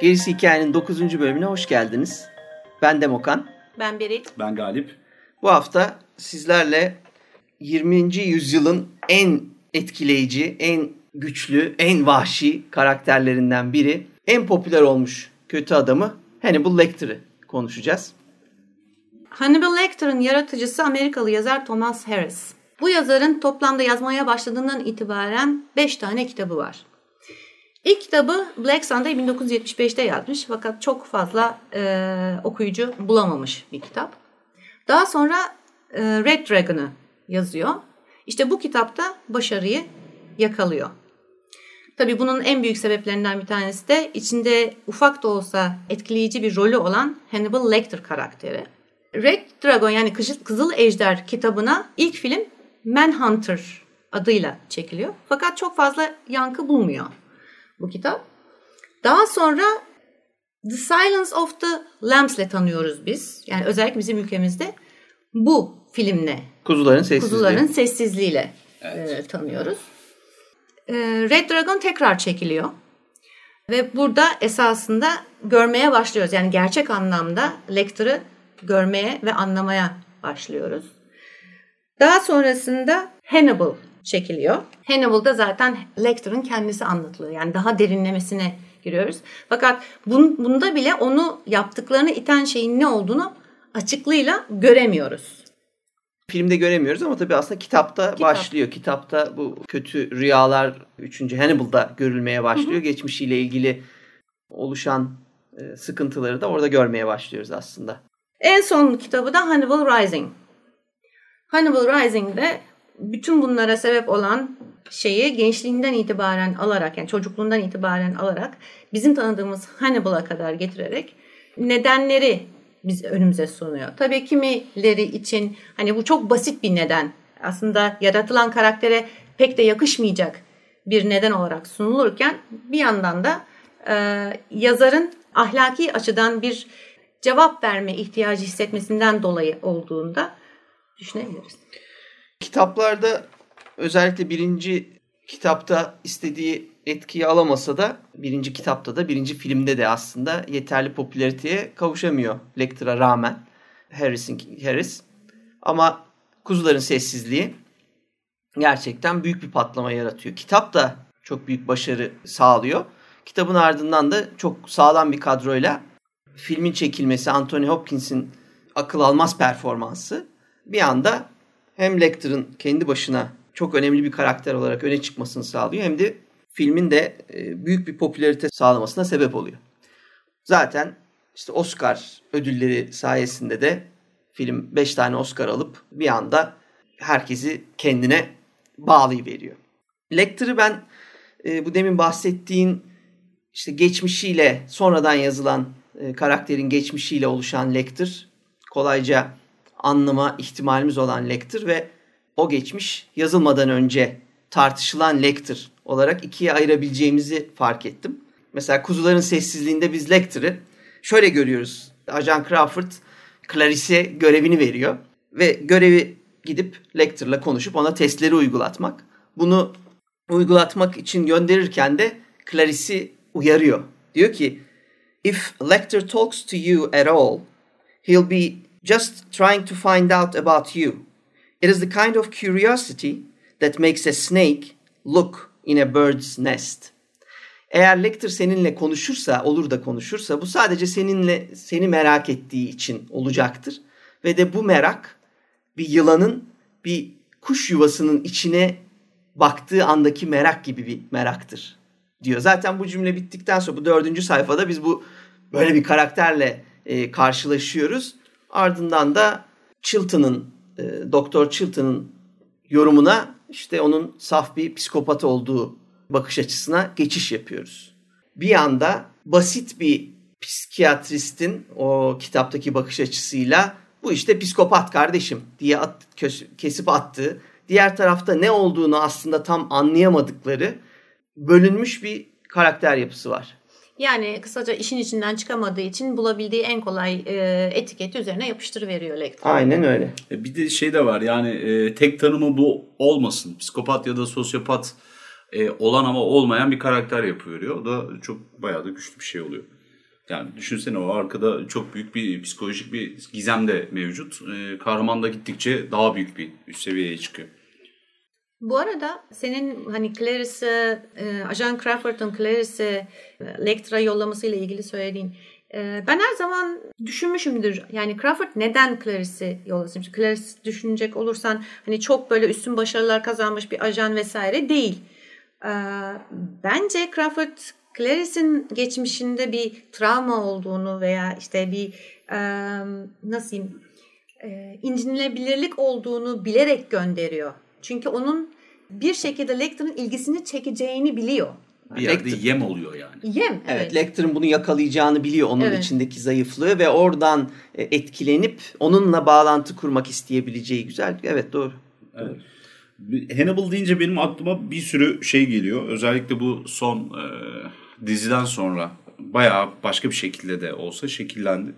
Gerisi Hikayenin 9. bölümüne hoş geldiniz. Ben Demokan. Ben Beril. Ben Galip. Bu hafta sizlerle 20. yüzyılın en etkileyici, en güçlü, en vahşi karakterlerinden biri, en popüler olmuş kötü adamı Hannibal Lecter'ı konuşacağız. Hannibal Lecter'ın yaratıcısı Amerikalı yazar Thomas Harris. Bu yazarın toplamda yazmaya başladığından itibaren 5 tane kitabı var. İlk kitabı Black Sunday 1975'te yazmış fakat çok fazla e, okuyucu bulamamış bir kitap. Daha sonra e, Red Dragon'ı yazıyor. İşte bu kitapta başarıyı yakalıyor. Tabii bunun en büyük sebeplerinden bir tanesi de içinde ufak da olsa etkileyici bir rolü olan Hannibal Lecter karakteri. Red Dragon yani Kızıl Ejder kitabına ilk film Manhunter adıyla çekiliyor. Fakat çok fazla yankı bulmuyor bu kitap. Daha sonra The Silence of the Lambs ile tanıyoruz biz. Yani özellikle bizim ülkemizde bu filmle Kuzuların Sessizliği. Kuzuların Sessizliğiyle evet. e, tanıyoruz. E, Red Dragon tekrar çekiliyor. Ve burada esasında görmeye başlıyoruz. Yani gerçek anlamda Lecter'ı görmeye ve anlamaya başlıyoruz. Daha sonrasında Hannibal çekiliyor. Hannibal'da zaten Lecter'ın kendisi anlatılıyor. Yani daha derinlemesine giriyoruz. Fakat bun, bunda bile onu yaptıklarını iten şeyin ne olduğunu açıklığıyla göremiyoruz. Filmde göremiyoruz ama tabii aslında kitapta Kitap. başlıyor. Kitapta bu kötü rüyalar 3. Hannibal'da görülmeye başlıyor. Hı hı. Geçmişiyle ilgili oluşan e, sıkıntıları da orada görmeye başlıyoruz aslında. En son kitabı da Hannibal Rising. Hannibal Rising'de bütün bunlara sebep olan şeyi gençliğinden itibaren alarak yani çocukluğundan itibaren alarak bizim tanıdığımız Hannibal'a kadar getirerek nedenleri biz önümüze sunuyor. Tabii kimileri için hani bu çok basit bir neden. Aslında yaratılan karaktere pek de yakışmayacak bir neden olarak sunulurken bir yandan da e, yazarın ahlaki açıdan bir cevap verme ihtiyacı hissetmesinden dolayı olduğunda düşünebiliriz. Kitaplarda özellikle birinci kitapta istediği etkiyi alamasa da birinci kitapta da birinci filmde de aslında yeterli popülariteye kavuşamıyor Lecter'a rağmen Harris'in Harris. Ama Kuzuların Sessizliği gerçekten büyük bir patlama yaratıyor. Kitap da çok büyük başarı sağlıyor. Kitabın ardından da çok sağlam bir kadroyla filmin çekilmesi, Anthony Hopkins'in akıl almaz performansı bir anda hem Lecter'ın kendi başına çok önemli bir karakter olarak öne çıkmasını sağlıyor hem de filmin de e, büyük bir popülarite sağlamasına sebep oluyor. Zaten işte Oscar ödülleri sayesinde de film 5 tane Oscar alıp bir anda herkesi kendine bağlayıveriyor. Lecter'ı ben e, bu demin bahsettiğin işte geçmişiyle sonradan yazılan e, karakterin geçmişiyle oluşan Lecter kolayca anlama ihtimalimiz olan Lecter ve o geçmiş yazılmadan önce tartışılan Lecter olarak ikiye ayırabileceğimizi fark ettim. Mesela Kuzuların Sessizliğinde biz Lecter'ı şöyle görüyoruz. Ajan Crawford Clarice görevini veriyor ve görevi gidip Lecter'la konuşup ona testleri uygulatmak. Bunu uygulatmak için gönderirken de Clarice'i uyarıyor. Diyor ki If Lecter talks to you at all, he'll be just trying to find out about you. It is the kind of curiosity that makes a snake look in a bird's nest. Eğer Lecter seninle konuşursa, olur da konuşursa bu sadece seninle seni merak ettiği için olacaktır. Ve de bu merak bir yılanın bir kuş yuvasının içine baktığı andaki merak gibi bir meraktır diyor. Zaten bu cümle bittikten sonra bu dördüncü sayfada biz bu böyle bir karakterle e, karşılaşıyoruz. Ardından da Chilton'ın, e, Doktor Chilton'ın yorumuna işte onun saf bir psikopat olduğu bakış açısına geçiş yapıyoruz. Bir anda basit bir psikiyatristin o kitaptaki bakış açısıyla bu işte psikopat kardeşim diye at, kesip attığı, diğer tarafta ne olduğunu aslında tam anlayamadıkları bölünmüş bir karakter yapısı var. Yani kısaca işin içinden çıkamadığı için bulabildiği en kolay e, etiketi üzerine yapıştırıveriyor lektör. Aynen öyle. E, bir de şey de var yani e, tek tanımı bu olmasın. Psikopat ya da sosyopat e, olan ama olmayan bir karakter yapıyor. O da çok bayağı da güçlü bir şey oluyor. Yani düşünsene o arkada çok büyük bir psikolojik bir gizem de mevcut. Ee, kahraman da gittikçe daha büyük bir üst seviyeye çıkıyor. Bu arada senin hani Clarice'e, Ajan Crawford'un Clarice'e Lecter'a yollamasıyla ilgili söylediğin e, ben her zaman düşünmüşümdür. Yani Crawford neden Clarice'i yollasın? Clarice düşünecek olursan hani çok böyle üstün başarılar kazanmış bir ajan vesaire değil. E, bence Crawford Clarice'in geçmişinde bir travma olduğunu veya işte bir e, nasıl diyeyim incinilebilirlik olduğunu bilerek gönderiyor. Çünkü onun bir şekilde Lecter'ın ilgisini çekeceğini biliyor. Bir yerde Lecter, yem oluyor yani. Yem evet. evet Lecter'ın bunu yakalayacağını biliyor onun evet. içindeki zayıflığı ve oradan e, etkilenip onunla bağlantı kurmak isteyebileceği güzel. Evet doğru. Evet. Hannibal deyince benim aklıma bir sürü şey geliyor. Özellikle bu son e, diziden sonra bayağı başka bir şekilde de olsa şekillendi.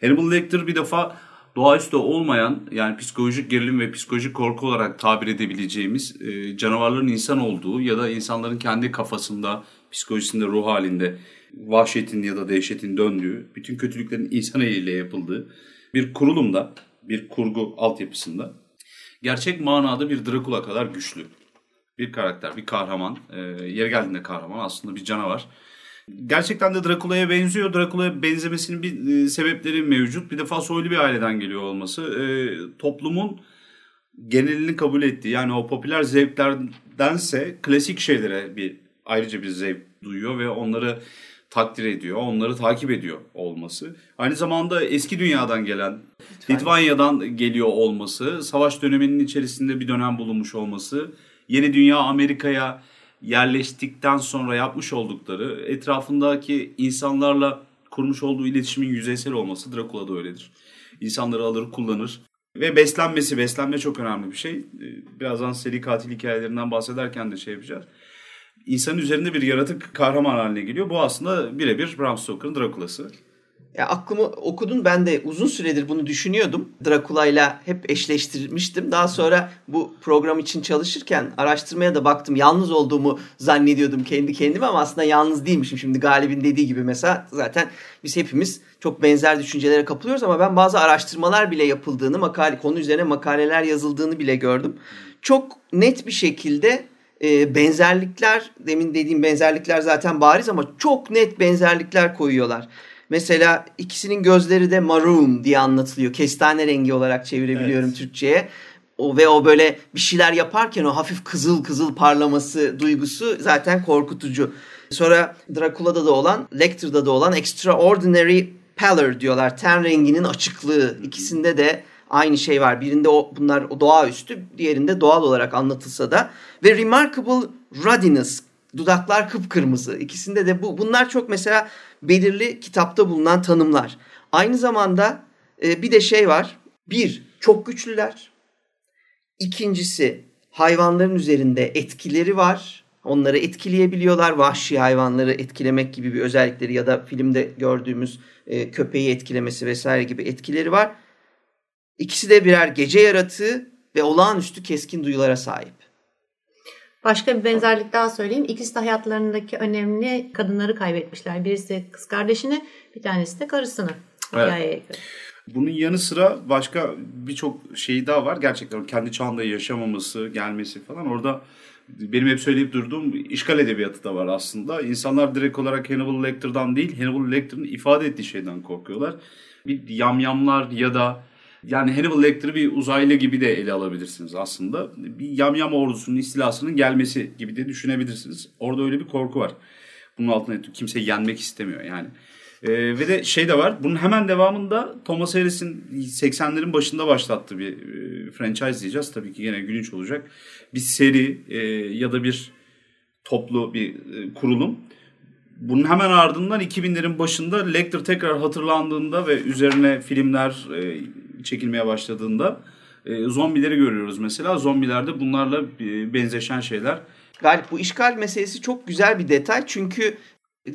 Hannibal Lecter bir defa doğaüstü olmayan yani psikolojik gerilim ve psikolojik korku olarak tabir edebileceğimiz e, canavarların insan olduğu ya da insanların kendi kafasında, psikolojisinde, ruh halinde vahşetin ya da dehşetin döndüğü, bütün kötülüklerin insan eliyle yapıldığı bir kurulumda, bir kurgu altyapısında gerçek manada bir Dracula kadar güçlü bir karakter, bir kahraman. E, yeri geldiğinde kahraman aslında bir canavar. Gerçekten de Drakula'ya benziyor. Drakula'ya benzemesinin bir e, sebepleri mevcut. Bir defa soylu bir aileden geliyor olması. E, toplumun genelini kabul ettiği yani o popüler zevklerdense klasik şeylere bir ayrıca bir zevk duyuyor ve onları takdir ediyor, onları takip ediyor olması. Aynı zamanda eski dünyadan gelen, Litvanya'dan geliyor olması, savaş döneminin içerisinde bir dönem bulunmuş olması, yeni dünya Amerika'ya yerleştikten sonra yapmış oldukları etrafındaki insanlarla kurmuş olduğu iletişimin yüzeysel olması Dracula da öyledir. İnsanları alır kullanır ve beslenmesi, beslenme çok önemli bir şey. Ee, birazdan seri katil hikayelerinden bahsederken de şey yapacağız. İnsanın üzerinde bir yaratık kahraman haline geliyor. Bu aslında birebir Bram Stoker'ın Dracula'sı. Ya aklımı okudun ben de uzun süredir bunu düşünüyordum. Drakula'yla hep eşleştirmiştim. Daha sonra bu program için çalışırken araştırmaya da baktım. Yalnız olduğumu zannediyordum kendi kendime ama aslında yalnız değilmişim. Şimdi Galip'in dediği gibi mesela zaten biz hepimiz çok benzer düşüncelere kapılıyoruz ama ben bazı araştırmalar bile yapıldığını, makale konu üzerine makaleler yazıldığını bile gördüm. Çok net bir şekilde e, benzerlikler, demin dediğim benzerlikler zaten bariz ama çok net benzerlikler koyuyorlar. Mesela ikisinin gözleri de maroon diye anlatılıyor. Kestane rengi olarak çevirebiliyorum evet. Türkçe'ye. O ve o böyle bir şeyler yaparken o hafif kızıl kızıl parlaması duygusu zaten korkutucu. Sonra Dracula'da da olan, Lecter'da da olan extraordinary pallor diyorlar. Ten renginin açıklığı. İkisinde de aynı şey var. Birinde o bunlar doğaüstü, diğerinde doğal olarak anlatılsa da ve remarkable ruddiness dudaklar kıpkırmızı. İkisinde de bu bunlar çok mesela belirli kitapta bulunan tanımlar. Aynı zamanda e, bir de şey var. Bir, çok güçlüler. İkincisi, hayvanların üzerinde etkileri var. Onları etkileyebiliyorlar. Vahşi hayvanları etkilemek gibi bir özellikleri ya da filmde gördüğümüz e, köpeği etkilemesi vesaire gibi etkileri var. İkisi de birer gece yaratığı ve olağanüstü keskin duyulara sahip. Başka bir benzerlik daha söyleyeyim. İkisi de hayatlarındaki önemli kadınları kaybetmişler. Birisi kız kardeşini, bir tanesi de karısını. Evet. Bunun yanı sıra başka birçok şey daha var. Gerçekten kendi çağında yaşamaması, gelmesi falan. Orada benim hep söyleyip durduğum işgal edebiyatı da var aslında. İnsanlar direkt olarak Hannibal Lecter'dan değil, Hannibal Lecter'ın ifade ettiği şeyden korkuyorlar. Bir yamyamlar ya da yani Hannibal Lecter'ı bir uzaylı gibi de ele alabilirsiniz aslında. Bir yamyam ordusunun istilasının gelmesi gibi de düşünebilirsiniz. Orada öyle bir korku var. Bunun altına kimse yenmek istemiyor yani. Ee, ve de şey de var. Bunun hemen devamında Thomas Harris'in 80'lerin başında başlattığı bir e, franchise diyeceğiz. Tabii ki yine gülünç olacak. Bir seri e, ya da bir toplu bir e, kurulum. Bunun hemen ardından 2000'lerin başında Lecter tekrar hatırlandığında ve üzerine filmler, e, çekilmeye başladığında e, zombileri görüyoruz mesela. Zombilerde bunlarla e, benzeşen şeyler. Galip bu işgal meselesi çok güzel bir detay. Çünkü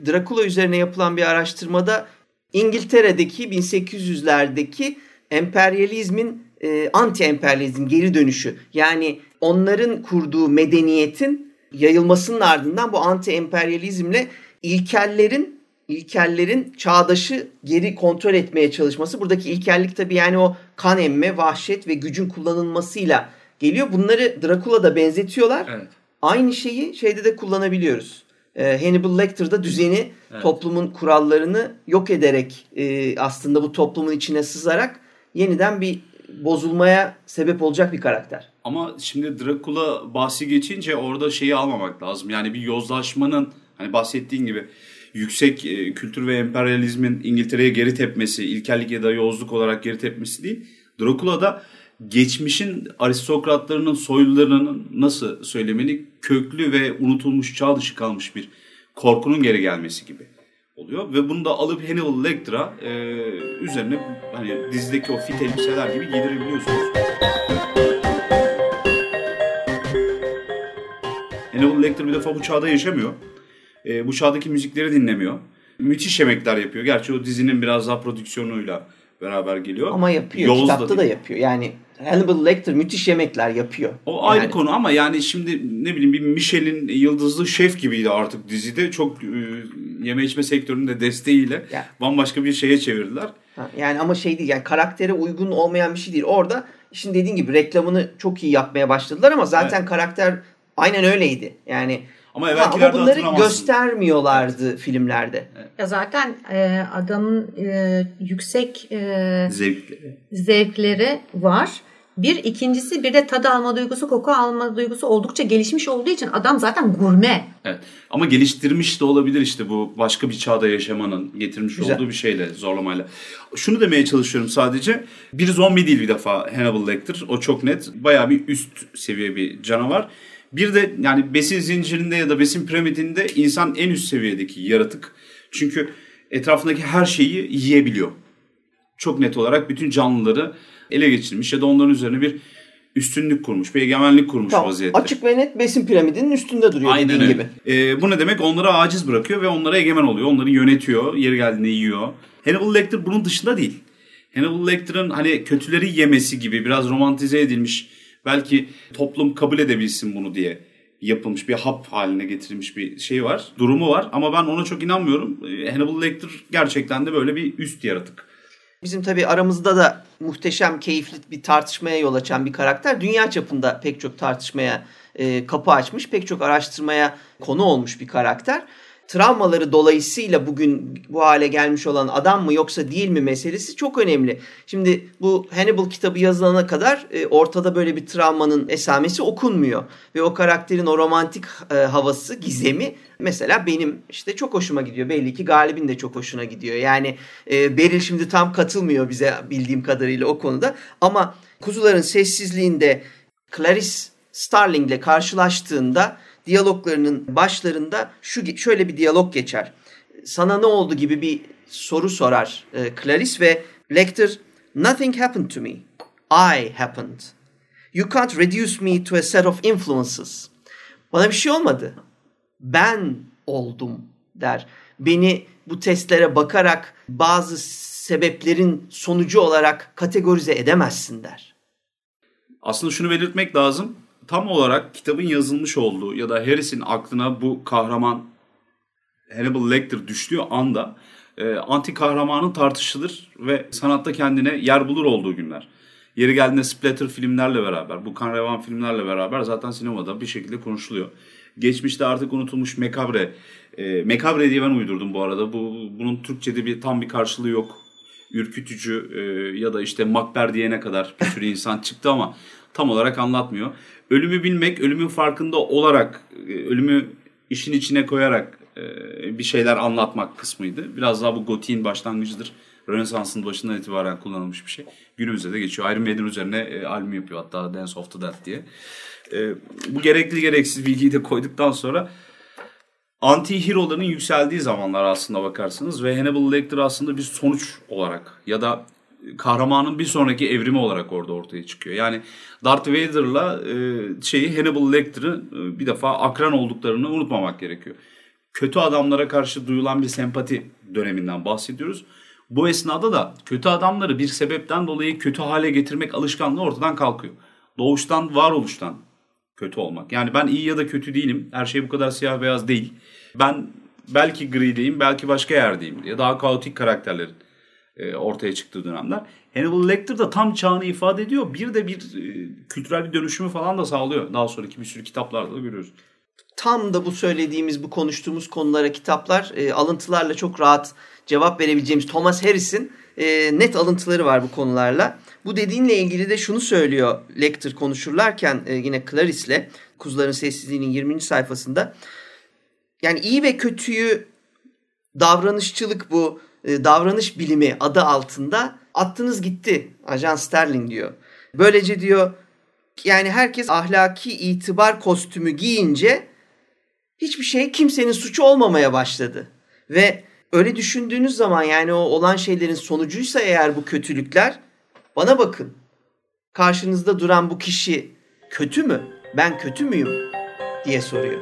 Dracula üzerine yapılan bir araştırmada İngiltere'deki 1800'lerdeki emperyalizmin e, anti-emperyalizm geri dönüşü. Yani onların kurduğu medeniyetin yayılmasının ardından bu anti-emperyalizmle ilkellerin ilkellerin çağdaşı geri kontrol etmeye çalışması. Buradaki ilkellik tabii yani o kan emme, vahşet ve gücün kullanılmasıyla geliyor. Bunları Dracula'da benzetiyorlar. Evet. Aynı şeyi şeyde de kullanabiliyoruz. Ee, Hannibal Lecter'da düzeni, Evet. toplumun kurallarını yok ederek e, aslında bu toplumun içine sızarak yeniden bir bozulmaya sebep olacak bir karakter. Ama şimdi Dracula bahsi geçince orada şeyi almamak lazım. Yani bir yozlaşmanın hani bahsettiğin gibi yüksek e, kültür ve emperyalizmin İngiltere'ye geri tepmesi, ilkellik ya da yozluk olarak geri tepmesi değil. Dracula'da geçmişin aristokratlarının, soylularının nasıl söylemeli köklü ve unutulmuş, çağ dışı kalmış bir korkunun geri gelmesi gibi oluyor. Ve bunu da alıp Hannibal Lecter'a e, üzerine hani dizideki o fit elbiseler gibi giydirebiliyorsunuz. Hannibal Lecter bir defa bu çağda yaşamıyor. E, bu çağdaki müzikleri dinlemiyor. Müthiş yemekler yapıyor. Gerçi o dizinin biraz daha prodüksiyonuyla beraber geliyor. Ama yapıyor. Yavuz Kitapta da, değil. yapıyor. Yani Hannibal Lecter müthiş yemekler yapıyor. O ayrı Yani- konu ama yani şimdi ne bileyim bir Michelin yıldızlı şef gibiydi artık dizide. Çok e, yeme içme sektörünün de desteğiyle Ya. bambaşka bir şeye çevirdiler. Ha, Yani ama şey değil yani karaktere uygun olmayan bir şey değil. Orada işin dediğin gibi reklamını çok iyi yapmaya başladılar ama zaten karakter aynen öyleydi. Yani Ama evvelkilerde ama bunları göstermiyorlardı filmlerde. Ya zaten e, adamın e, yüksek e, Zevkli. zevkleri var. Bir ikincisi bir de tad alma duygusu, koku alma duygusu oldukça gelişmiş olduğu için adam zaten gurme. Evet. Ama geliştirmiş de olabilir işte bu başka bir çağda yaşamanın getirmiş Güzel. olduğu bir şeyle, zorlamayla. Şunu demeye çalışıyorum sadece. Bir zombi değil bir defa Hannibal Lecter. O çok net. Bayağı bir üst seviye bir canavar. Bir de yani besin zincirinde ya da besin piramidinde insan en üst seviyedeki yaratık. Çünkü etrafındaki her şeyi yiyebiliyor. Çok net olarak bütün canlıları ele geçirmiş ya da onların üzerine bir üstünlük kurmuş, bir egemenlik kurmuş Tamam. vaziyette. Açık ve net besin piramidinin üstünde duruyor Aynen dediğin öyle. gibi. Ee, bu ne demek? Onları aciz bırakıyor ve onlara egemen oluyor. Onları yönetiyor. Yeri geldiğinde yiyor. Hannibal Lecter bunun dışında değil. Hannibal Lecter'ın hani kötüleri yemesi gibi biraz romantize edilmiş. Belki toplum kabul edebilsin bunu diye yapılmış bir hap haline getirilmiş bir şey var. Durumu var ama ben ona çok inanmıyorum. Ee, Hannibal Lecter gerçekten de böyle bir üst yaratık. Bizim tabii aramızda da muhteşem, keyifli bir tartışmaya yol açan bir karakter. Dünya çapında pek çok tartışmaya e, kapı açmış, pek çok araştırmaya konu olmuş bir karakter. Travmaları dolayısıyla bugün bu hale gelmiş olan adam mı yoksa değil mi meselesi çok önemli. Şimdi bu Hannibal kitabı yazılana kadar e, ortada böyle bir travmanın esamesi okunmuyor. Ve o karakterin o romantik e, havası, gizemi mesela benim işte çok hoşuma gidiyor. Belli ki Galip'in de çok hoşuna gidiyor. Yani e, Beril şimdi tam katılmıyor bize bildiğim kadarıyla o konuda. Ama Kuzuların Sessizliğinde Clarice Starling'le karşılaştığında diyaloglarının başlarında şu şöyle bir diyalog geçer. Sana ne oldu gibi bir soru sorar e, Clarice ve Lecter Nothing happened to me. I happened. You can't reduce me to a set of influences. Bana bir şey olmadı. Ben oldum der. Beni bu testlere bakarak bazı sebeplerin sonucu olarak kategorize edemezsin der. Aslında şunu belirtmek lazım. Tam olarak kitabın yazılmış olduğu ya da Harris'in aklına bu kahraman Hannibal Lecter düştüğü anda e, anti kahramanın tartışılır ve sanatta kendine yer bulur olduğu günler. Yeri geldiğinde splatter filmlerle beraber, bu kan filmlerle beraber zaten sinemada bir şekilde konuşuluyor. Geçmişte artık unutulmuş Mekabre, e, Mekabre diye ben uydurdum bu arada. Bu Bunun Türkçe'de bir tam bir karşılığı yok. Ürkütücü e, ya da işte makber diyene kadar bir sürü insan çıktı ama tam olarak anlatmıyor. Ölümü bilmek, ölümün farkında olarak, e, ölümü işin içine koyarak e, bir şeyler anlatmak kısmıydı. Biraz daha bu gotiğin başlangıcıdır. Rönesans'ın başından itibaren kullanılmış bir şey. Günümüzde de geçiyor. Iron Maiden üzerine e, albüm yapıyor hatta Dance of the Dead diye. E, bu gerekli gereksiz bilgiyi de koyduktan sonra anti-hero'ların yükseldiği zamanlar aslında bakarsınız ve Hannibal Lecter aslında bir sonuç olarak ya da kahramanın bir sonraki evrimi olarak orada ortaya çıkıyor. Yani Darth Vader'la e, şeyi Hannibal Lecter'ı e, bir defa akran olduklarını unutmamak gerekiyor. Kötü adamlara karşı duyulan bir sempati döneminden bahsediyoruz. Bu esnada da kötü adamları bir sebepten dolayı kötü hale getirmek alışkanlığı ortadan kalkıyor. Doğuştan, varoluştan kötü olmak. Yani ben iyi ya da kötü değilim. Her şey bu kadar siyah beyaz değil. Ben belki Gree'deyim, belki başka yerdeyim diye daha kaotik karakterlerin ortaya çıktığı dönemler. Hannibal Lecter da tam çağını ifade ediyor. Bir de bir e, kültürel bir dönüşümü falan da sağlıyor. Daha sonraki bir sürü kitaplarda da görüyoruz. Tam da bu söylediğimiz, bu konuştuğumuz konulara kitaplar e, alıntılarla çok rahat cevap verebileceğimiz Thomas Harris'in e, net alıntıları var bu konularla. Bu dediğinle ilgili de şunu söylüyor Lecter konuşurlarken e, yine Clarice'le Kuzuların Sessizliği'nin 20. sayfasında. Yani iyi ve kötüyü davranışçılık bu e, davranış bilimi adı altında attınız gitti Ajan Sterling diyor. Böylece diyor yani herkes ahlaki itibar kostümü giyince hiçbir şey kimsenin suçu olmamaya başladı. Ve öyle düşündüğünüz zaman yani o olan şeylerin sonucuysa eğer bu kötülükler bana bakın. Karşınızda duran bu kişi kötü mü? Ben kötü müyüm? diye soruyor.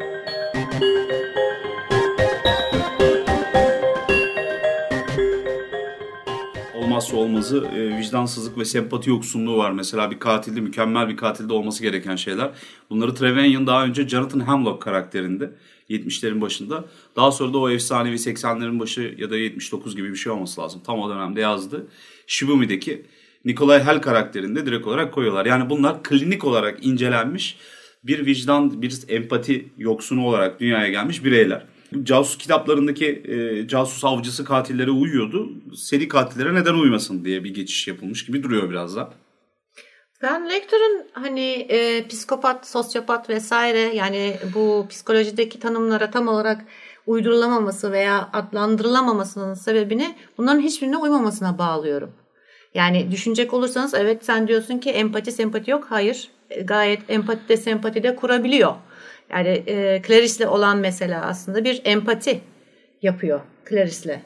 Olmazsa olmazı e, vicdansızlık ve sempati yoksunluğu var. Mesela bir katilde, mükemmel bir katilde olması gereken şeyler. Bunları Trevelyan daha önce Jonathan Hemlock karakterinde 70'lerin başında. Daha sonra da o efsanevi 80'lerin başı ya da 79 gibi bir şey olması lazım. Tam o dönemde yazdı. Shibumi'deki Nikolay Hell karakterinde direkt olarak koyuyorlar. Yani bunlar klinik olarak incelenmiş bir vicdan, bir empati yoksunu olarak dünyaya gelmiş bireyler. Casus kitaplarındaki e, casus avcısı katillere uyuyordu. Seri katillere neden uymasın diye bir geçiş yapılmış gibi duruyor biraz da. Ben Lecter'ın hani e, psikopat, sosyopat vesaire yani bu psikolojideki tanımlara tam olarak uydurulamaması veya adlandırılamamasının sebebini bunların hiçbirine uymamasına bağlıyorum. Yani düşünecek olursanız evet sen diyorsun ki empati sempati yok. Hayır e, gayet empati de sempati de kurabiliyor. Yani e, Clarice'le olan mesela aslında bir empati yapıyor Clarice'le.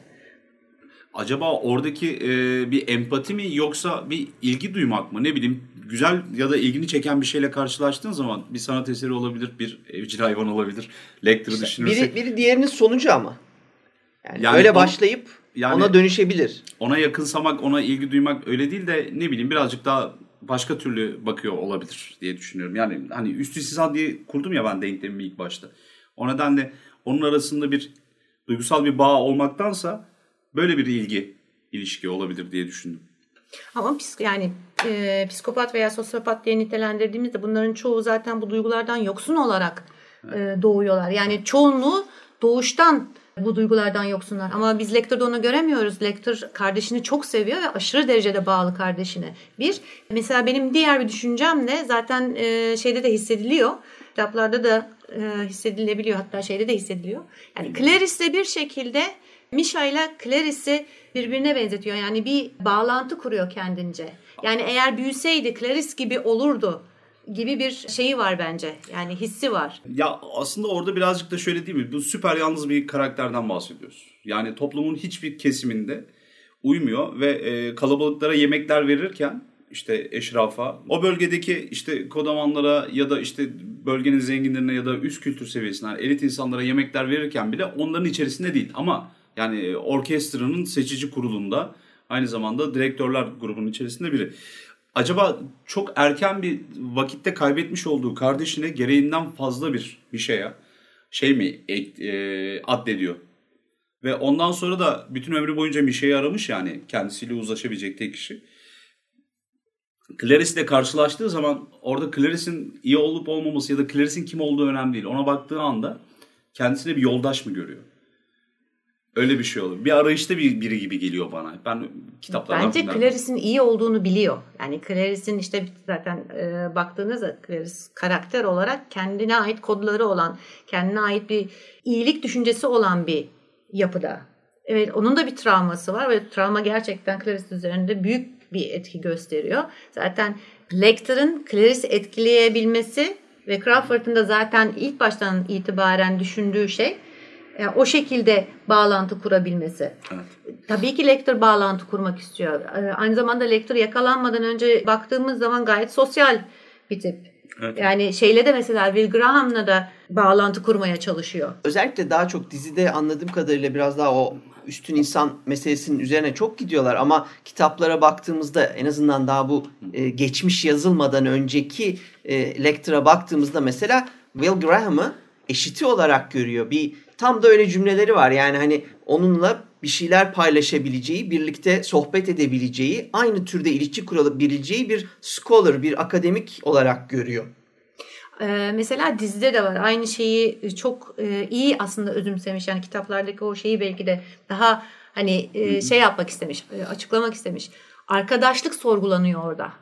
Acaba oradaki e, bir empati mi yoksa bir ilgi duymak mı ne bileyim güzel ya da ilgini çeken bir şeyle karşılaştığın zaman bir sanat eseri olabilir, bir evcil hayvan olabilir. Lecter'ı işte düşünürsek. Biri, biri diğerinin sonucu ama. Yani, yani öyle o, başlayıp yani ona dönüşebilir. Ona yakınsamak, ona ilgi duymak öyle değil de ne bileyim birazcık daha başka türlü bakıyor olabilir diye düşünüyorum. Yani hani üst istisna diye kurdum ya ben denklemimi ilk başta. O nedenle onun arasında bir duygusal bir bağ olmaktansa böyle bir ilgi ilişki olabilir diye düşündüm. Ama psik yani e, psikopat veya sosyopat diye nitelendirdiğimizde bunların çoğu zaten bu duygulardan yoksun olarak e, doğuyorlar. Yani çoğunluğu doğuştan bu duygulardan yoksunlar. Ama biz Lecter'da onu göremiyoruz. Lecter kardeşini çok seviyor ve aşırı derecede bağlı kardeşine. Bir, mesela benim diğer bir düşüncem de zaten e, şeyde de hissediliyor. Kitaplarda da e, hissedilebiliyor. Hatta şeyde de hissediliyor. Yani Clarice'le bir şekilde Misha ile Clarice'i birbirine benzetiyor. Yani bir bağlantı kuruyor kendince. Yani eğer büyüseydi Clarice gibi olurdu gibi bir şeyi var bence. Yani hissi var. Ya aslında orada birazcık da şöyle değil mi? Bu süper yalnız bir karakterden bahsediyoruz. Yani toplumun hiçbir kesiminde uymuyor ve e, kalabalıklara yemekler verirken işte eşrafa, o bölgedeki işte kodamanlara ya da işte bölgenin zenginlerine ya da üst kültür seviyesine elit insanlara yemekler verirken bile onların içerisinde değil. Ama yani orkestranın seçici kurulunda aynı zamanda direktörler grubunun içerisinde biri acaba çok erken bir vakitte kaybetmiş olduğu kardeşine gereğinden fazla bir bir şeye şey mi e, addediyor. Ve ondan sonra da bütün ömrü boyunca bir şeyi aramış yani kendisiyle uzlaşabilecek tek kişi. Clarice ile karşılaştığı zaman orada Clarice'in iyi olup olmaması ya da Clarice'in kim olduğu önemli değil. Ona baktığı anda kendisine bir yoldaş mı görüyor? Öyle bir şey olur. Bir arayışta bir biri gibi geliyor bana. Ben kitaplardan Bence Clarice'in iyi olduğunu biliyor. Yani Clarice'in işte zaten e, baktığınızda Clarice karakter olarak kendine ait kodları olan, kendine ait bir iyilik düşüncesi olan bir yapıda. Evet onun da bir travması var ve travma gerçekten Clarice üzerinde büyük bir etki gösteriyor. Zaten Lecter'ın Clarice etkileyebilmesi ve Crawford'un da zaten ilk baştan itibaren düşündüğü şey yani o şekilde bağlantı kurabilmesi. Evet. Tabii ki Lecter bağlantı kurmak istiyor. Ee, aynı zamanda Lecter yakalanmadan önce baktığımız zaman gayet sosyal bir tip. Evet. Yani şeyle de mesela Will Graham'la da bağlantı kurmaya çalışıyor. Özellikle daha çok dizide anladığım kadarıyla biraz daha o üstün insan meselesinin üzerine çok gidiyorlar ama kitaplara baktığımızda en azından daha bu e, geçmiş yazılmadan önceki e, Lecter'a baktığımızda mesela Will Graham'ı eşiti olarak görüyor. Bir tam da öyle cümleleri var. Yani hani onunla bir şeyler paylaşabileceği, birlikte sohbet edebileceği, aynı türde ilişki kurabileceği bir scholar, bir akademik olarak görüyor. Ee, mesela dizide de var. Aynı şeyi çok e, iyi aslında özümsemiş. Yani kitaplardaki o şeyi belki de daha hani e, şey yapmak istemiş, e, açıklamak istemiş. Arkadaşlık sorgulanıyor orada.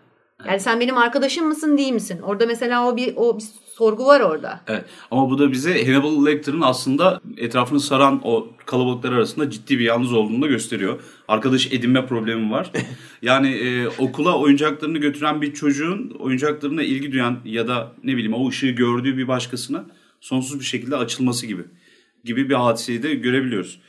Yani sen benim arkadaşım mısın değil misin? Orada mesela o bir o bir sorgu var orada. Evet ama bu da bize Hannibal Lecter'ın aslında etrafını saran o kalabalıklar arasında ciddi bir yalnız olduğunu da gösteriyor. Arkadaş edinme problemi var. yani e, okula oyuncaklarını götüren bir çocuğun oyuncaklarına ilgi duyan ya da ne bileyim o ışığı gördüğü bir başkasına sonsuz bir şekilde açılması gibi gibi bir hadiseyi de görebiliyoruz.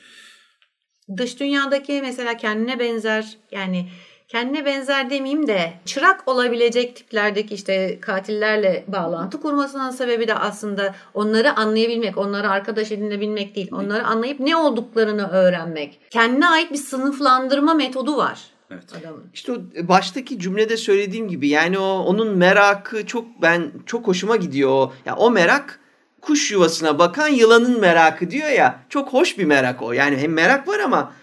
Dış dünyadaki mesela kendine benzer yani kendine benzer demeyeyim de çırak olabilecek tiplerdeki işte katillerle bağlantı kurmasının sebebi de aslında onları anlayabilmek, onları arkadaş edinebilmek değil. Onları anlayıp ne olduklarını öğrenmek. Kendine ait bir sınıflandırma metodu var. Evet. Adamın. İşte o baştaki cümlede söylediğim gibi yani o onun merakı çok ben çok hoşuma gidiyor o. Ya o merak kuş yuvasına bakan yılanın merakı diyor ya. Çok hoş bir merak o. Yani hem merak var ama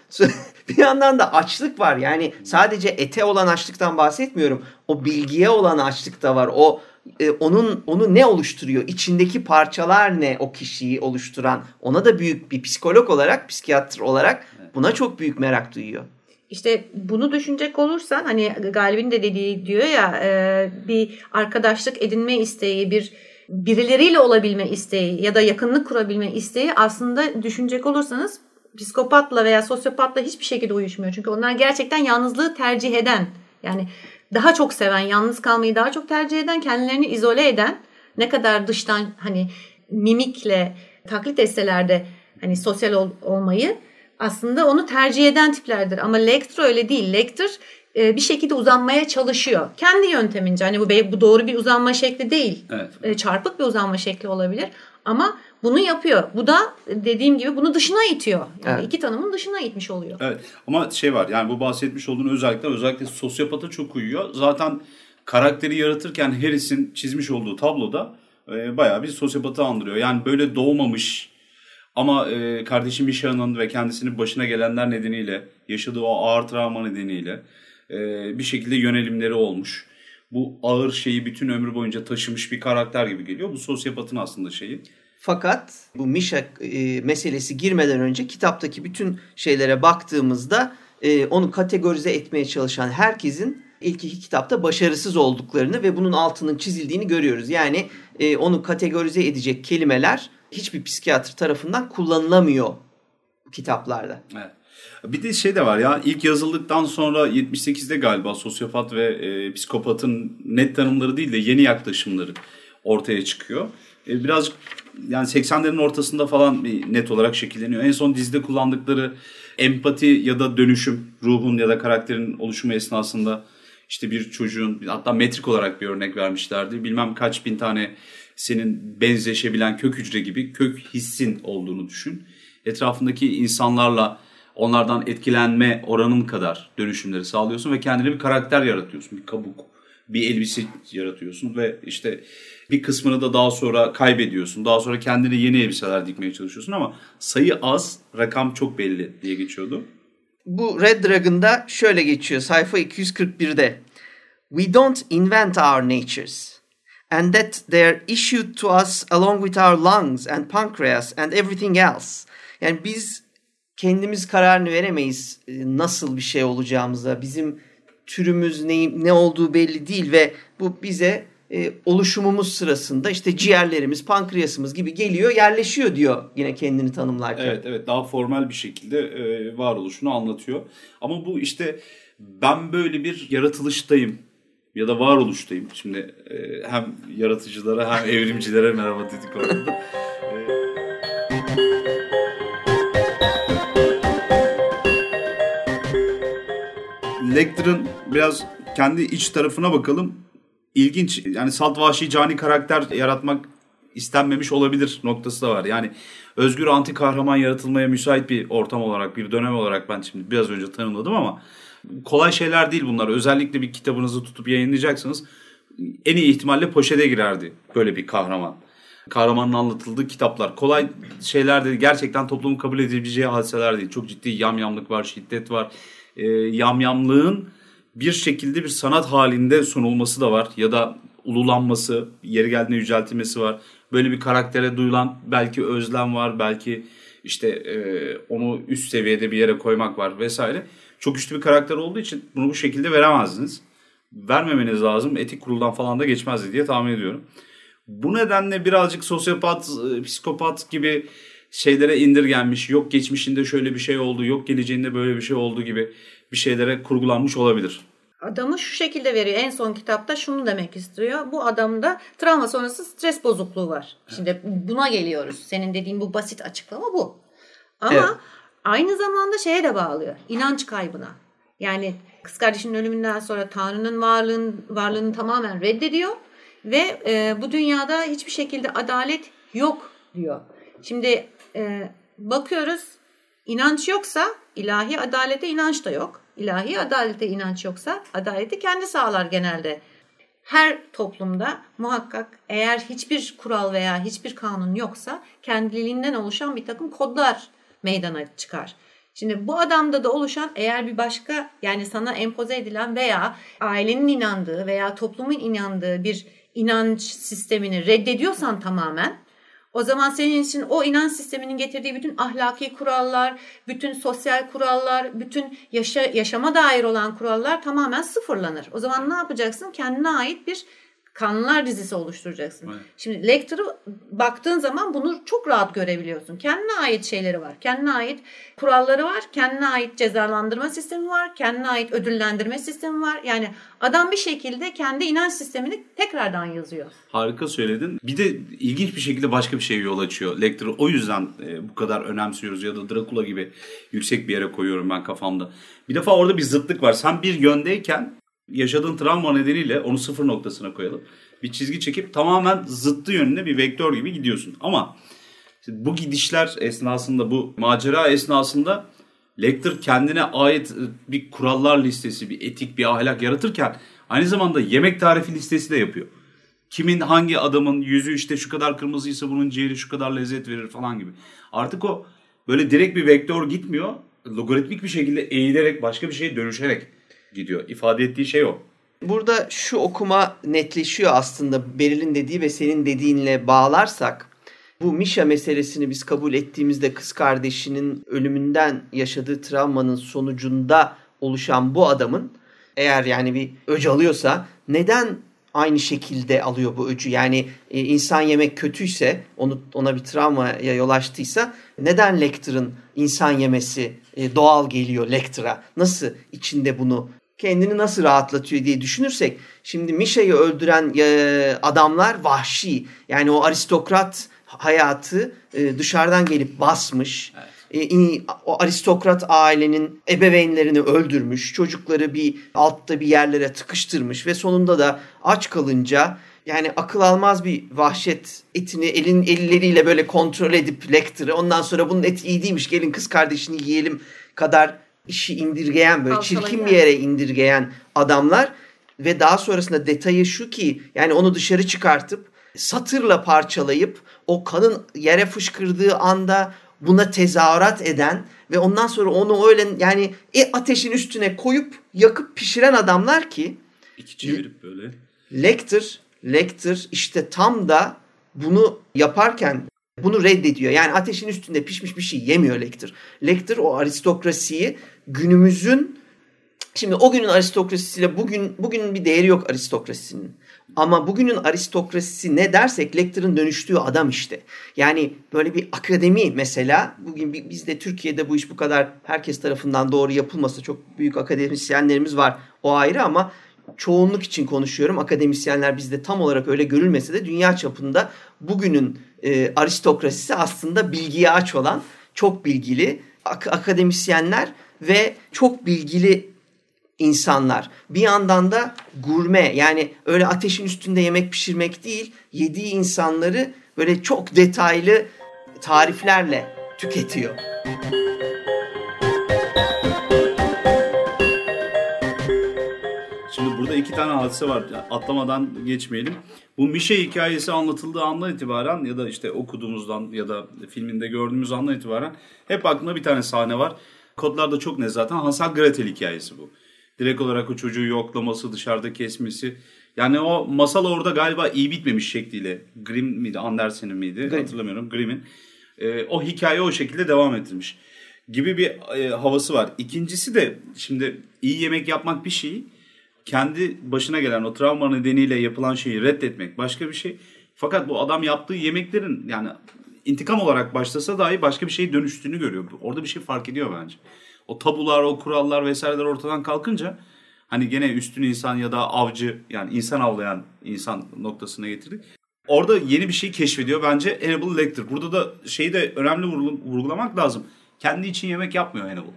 bir yandan da açlık var. Yani sadece ete olan açlıktan bahsetmiyorum. O bilgiye olan açlık da var. O e, onun onu ne oluşturuyor? İçindeki parçalar ne o kişiyi oluşturan? Ona da büyük bir psikolog olarak, psikiyatr olarak buna çok büyük merak duyuyor. İşte bunu düşünecek olursan hani Galip'in de dediği diyor ya e, bir arkadaşlık edinme isteği, bir birileriyle olabilme isteği ya da yakınlık kurabilme isteği aslında düşünecek olursanız psikopatla veya sosyopatla hiçbir şekilde uyuşmuyor. Çünkü onlar gerçekten yalnızlığı tercih eden yani daha çok seven, yalnız kalmayı daha çok tercih eden, kendilerini izole eden ne kadar dıştan hani mimikle taklit etseler de hani sosyal ol, olmayı aslında onu tercih eden tiplerdir. Ama Lecter öyle değil. Lecter e, bir şekilde uzanmaya çalışıyor. Kendi yöntemince hani bu bu doğru bir uzanma şekli değil. Evet. E, çarpık bir uzanma şekli olabilir. Ama bunu yapıyor. Bu da dediğim gibi bunu dışına itiyor. Yani Evet. iki tanımın dışına itmiş oluyor. Evet ama şey var yani bu bahsetmiş olduğun özellikler özellikle sosyopata çok uyuyor. Zaten karakteri yaratırken Harris'in çizmiş olduğu tabloda e, bayağı bir sosyopatı andırıyor. Yani böyle doğmamış ama e, kardeşi Misha'nın ve kendisinin başına gelenler nedeniyle yaşadığı o ağır travma nedeniyle e, bir şekilde yönelimleri olmuş. Bu ağır şeyi bütün ömrü boyunca taşımış bir karakter gibi geliyor. Bu sosyopatın aslında şeyi. Fakat bu Mişa e, meselesi girmeden önce kitaptaki bütün şeylere baktığımızda e, onu kategorize etmeye çalışan herkesin ilk iki kitapta başarısız olduklarını ve bunun altının çizildiğini görüyoruz. Yani e, onu kategorize edecek kelimeler hiçbir psikiyatr tarafından kullanılamıyor kitaplarda. Evet. Bir de şey de var ya ilk yazıldıktan sonra 78'de galiba sosyopat ve e, psikopatın net tanımları değil de yeni yaklaşımları ortaya çıkıyor. E, birazcık yani 80'lerin ortasında falan bir net olarak şekilleniyor. En son dizide kullandıkları empati ya da dönüşüm ruhun ya da karakterin oluşumu esnasında işte bir çocuğun hatta metrik olarak bir örnek vermişlerdi. Bilmem kaç bin tane senin benzeşebilen kök hücre gibi kök hissin olduğunu düşün. Etrafındaki insanlarla onlardan etkilenme oranın kadar dönüşümleri sağlıyorsun ve kendine bir karakter yaratıyorsun. Bir kabuk, bir elbise yaratıyorsun ve işte bir kısmını da daha sonra kaybediyorsun. Daha sonra kendine yeni elbiseler dikmeye çalışıyorsun ama sayı az, rakam çok belli diye geçiyordu. Bu Red Dragon'da şöyle geçiyor sayfa 241'de. We don't invent our natures and that they are issued to us along with our lungs and pancreas and everything else. Yani biz kendimiz kararını veremeyiz e, nasıl bir şey olacağımıza. Bizim türümüz ne, ne olduğu belli değil ve bu bize e, oluşumumuz sırasında işte ciğerlerimiz, pankreasımız gibi geliyor, yerleşiyor diyor yine kendini tanımlarken. Evet evet daha formal bir şekilde e, varoluşunu anlatıyor. Ama bu işte ben böyle bir yaratılıştayım ya da varoluştayım. Şimdi e, hem yaratıcılara hem evrimcilere merhaba dedik orada. Lecter'ın biraz kendi iç tarafına bakalım. İlginç yani salt vahşi cani karakter yaratmak istenmemiş olabilir noktası da var. Yani özgür anti kahraman yaratılmaya müsait bir ortam olarak, bir dönem olarak ben şimdi biraz önce tanımladım ama kolay şeyler değil bunlar. Özellikle bir kitabınızı tutup yayınlayacaksınız. En iyi ihtimalle poşete girerdi böyle bir kahraman. kahramanın anlatıldığı kitaplar. Kolay şeyler değil. Gerçekten toplumun kabul edebileceği hadiseler değil. Çok ciddi yamyamlık var, şiddet var. E, yamyamlığın bir şekilde bir sanat halinde sunulması da var. Ya da ululanması, yeri geldiğinde yüceltilmesi var. Böyle bir karaktere duyulan belki özlem var, belki işte e, onu üst seviyede bir yere koymak var vesaire. Çok güçlü bir karakter olduğu için bunu bu şekilde veremezdiniz. Vermemeniz lazım. Etik kuruldan falan da geçmezdi diye tahmin ediyorum. Bu nedenle birazcık sosyopat, e, psikopat gibi şeylere indirgenmiş. Yok geçmişinde şöyle bir şey oldu, yok geleceğinde böyle bir şey oldu gibi bir şeylere kurgulanmış olabilir. Adamı şu şekilde veriyor. En son kitapta şunu demek istiyor. Bu adamda travma sonrası stres bozukluğu var. Şimdi buna geliyoruz. Senin dediğin bu basit açıklama bu. Ama evet. aynı zamanda şeye de bağlıyor. İnanç kaybına. Yani kız kardeşinin ölümünden sonra Tanrı'nın varlığını, varlığını tamamen reddediyor ve e, bu dünyada hiçbir şekilde adalet yok diyor. Şimdi e, bakıyoruz inanç yoksa ilahi adalete inanç da yok. İlahi adalete inanç yoksa adaleti kendi sağlar genelde. Her toplumda muhakkak eğer hiçbir kural veya hiçbir kanun yoksa kendiliğinden oluşan bir takım kodlar meydana çıkar. Şimdi bu adamda da oluşan eğer bir başka yani sana empoze edilen veya ailenin inandığı veya toplumun inandığı bir inanç sistemini reddediyorsan tamamen o zaman senin için o inanç sisteminin getirdiği bütün ahlaki kurallar, bütün sosyal kurallar, bütün yaşa, yaşama dair olan kurallar tamamen sıfırlanır. O zaman ne yapacaksın? Kendine ait bir kanunlar dizisi oluşturacaksın. Evet. Şimdi Lecter'ı baktığın zaman bunu çok rahat görebiliyorsun. Kendine ait şeyleri var. Kendine ait kuralları var. Kendine ait cezalandırma sistemi var. Kendine ait ödüllendirme sistemi var. Yani adam bir şekilde kendi inanç sistemini tekrardan yazıyor. Harika söyledin. Bir de ilginç bir şekilde başka bir şey yol açıyor. Lecter'ı o yüzden e, bu kadar önemsiyoruz ya da Dracula gibi yüksek bir yere koyuyorum ben kafamda. Bir defa orada bir zıtlık var. Sen bir yöndeyken yaşadığın travma nedeniyle onu sıfır noktasına koyalım. Bir çizgi çekip tamamen zıttı yönünde bir vektör gibi gidiyorsun. Ama bu gidişler esnasında, bu macera esnasında Lecter kendine ait bir kurallar listesi, bir etik, bir ahlak yaratırken aynı zamanda yemek tarifi listesi de yapıyor. Kimin hangi adamın yüzü işte şu kadar kırmızıysa bunun ciğeri şu kadar lezzet verir falan gibi. Artık o böyle direkt bir vektör gitmiyor. Logaritmik bir şekilde eğilerek başka bir şeye dönüşerek gidiyor. İfade ettiği şey o. Burada şu okuma netleşiyor aslında Beril'in dediği ve senin dediğinle bağlarsak. Bu Misha meselesini biz kabul ettiğimizde kız kardeşinin ölümünden yaşadığı travmanın sonucunda oluşan bu adamın eğer yani bir öc alıyorsa neden aynı şekilde alıyor bu öcü? Yani e, insan yemek kötüyse, onu ona bir travmaya yol açtıysa neden Lecter'ın insan yemesi e, doğal geliyor Lecter'a? Nasıl içinde bunu kendini nasıl rahatlatıyor diye düşünürsek şimdi Misha'yı öldüren e, adamlar vahşi. Yani o aristokrat hayatı e, dışarıdan gelip basmış. Evet. E, o aristokrat ailenin ebeveynlerini öldürmüş. Çocukları bir altta bir yerlere tıkıştırmış ve sonunda da aç kalınca yani akıl almaz bir vahşet etini elin elleriyle böyle kontrol edip Lecter'ı ondan sonra bunun eti iyi değilmiş gelin kız kardeşini yiyelim kadar işi indirgeyen böyle çirkin bir yere indirgeyen adamlar ve daha sonrasında detayı şu ki yani onu dışarı çıkartıp satırla parçalayıp o kanın yere fışkırdığı anda buna tezahürat eden ve ondan sonra onu öyle yani e, ateşin üstüne koyup yakıp pişiren adamlar ki iki çevirip böyle. Lecter Lecter işte tam da bunu yaparken bunu reddediyor. Yani ateşin üstünde pişmiş bir şey yemiyor Lecter. Lecter o aristokrasiyi günümüzün şimdi o günün aristokrasisiyle bugün bugünün bir değeri yok aristokrasinin. Ama bugünün aristokrasisi ne dersek Lecter'ın dönüştüğü adam işte. Yani böyle bir akademi mesela bugün bizde Türkiye'de bu iş bu kadar herkes tarafından doğru yapılmasa çok büyük akademisyenlerimiz var o ayrı ama çoğunluk için konuşuyorum. Akademisyenler bizde tam olarak öyle görülmese de dünya çapında bugünün e, aristokrasisi aslında bilgiye aç olan çok bilgili ak- akademisyenler ve çok bilgili insanlar. Bir yandan da gurme yani öyle ateşin üstünde yemek pişirmek değil, yediği insanları böyle çok detaylı tariflerle tüketiyor. Tane hadise var. Atlamadan geçmeyelim. Bu Mişe hikayesi anlatıldığı andan itibaren ya da işte okuduğumuzdan ya da filminde gördüğümüz andan itibaren hep aklımda bir tane sahne var. Kodlarda çok ne zaten Hansel Gretel hikayesi bu. Direkt olarak o çocuğu yoklaması, dışarıda kesmesi. Yani o masal orada galiba iyi bitmemiş şekliyle. Grimm miydi, Andersen'in miydi Grimm. hatırlamıyorum. Grimm'in. Ee, o hikaye o şekilde devam ettirmiş gibi bir e, havası var. İkincisi de şimdi iyi yemek yapmak bir şey. Kendi başına gelen o travma nedeniyle yapılan şeyi reddetmek başka bir şey. Fakat bu adam yaptığı yemeklerin yani intikam olarak başlasa dahi başka bir şeye dönüştüğünü görüyor. Orada bir şey fark ediyor bence. O tabular, o kurallar vesaireler ortadan kalkınca hani gene üstün insan ya da avcı yani insan avlayan insan noktasına getirdik. Orada yeni bir şey keşfediyor bence Hannibal Lecter. Burada da şeyi de önemli vurgu- vurgulamak lazım. Kendi için yemek yapmıyor Hannibal.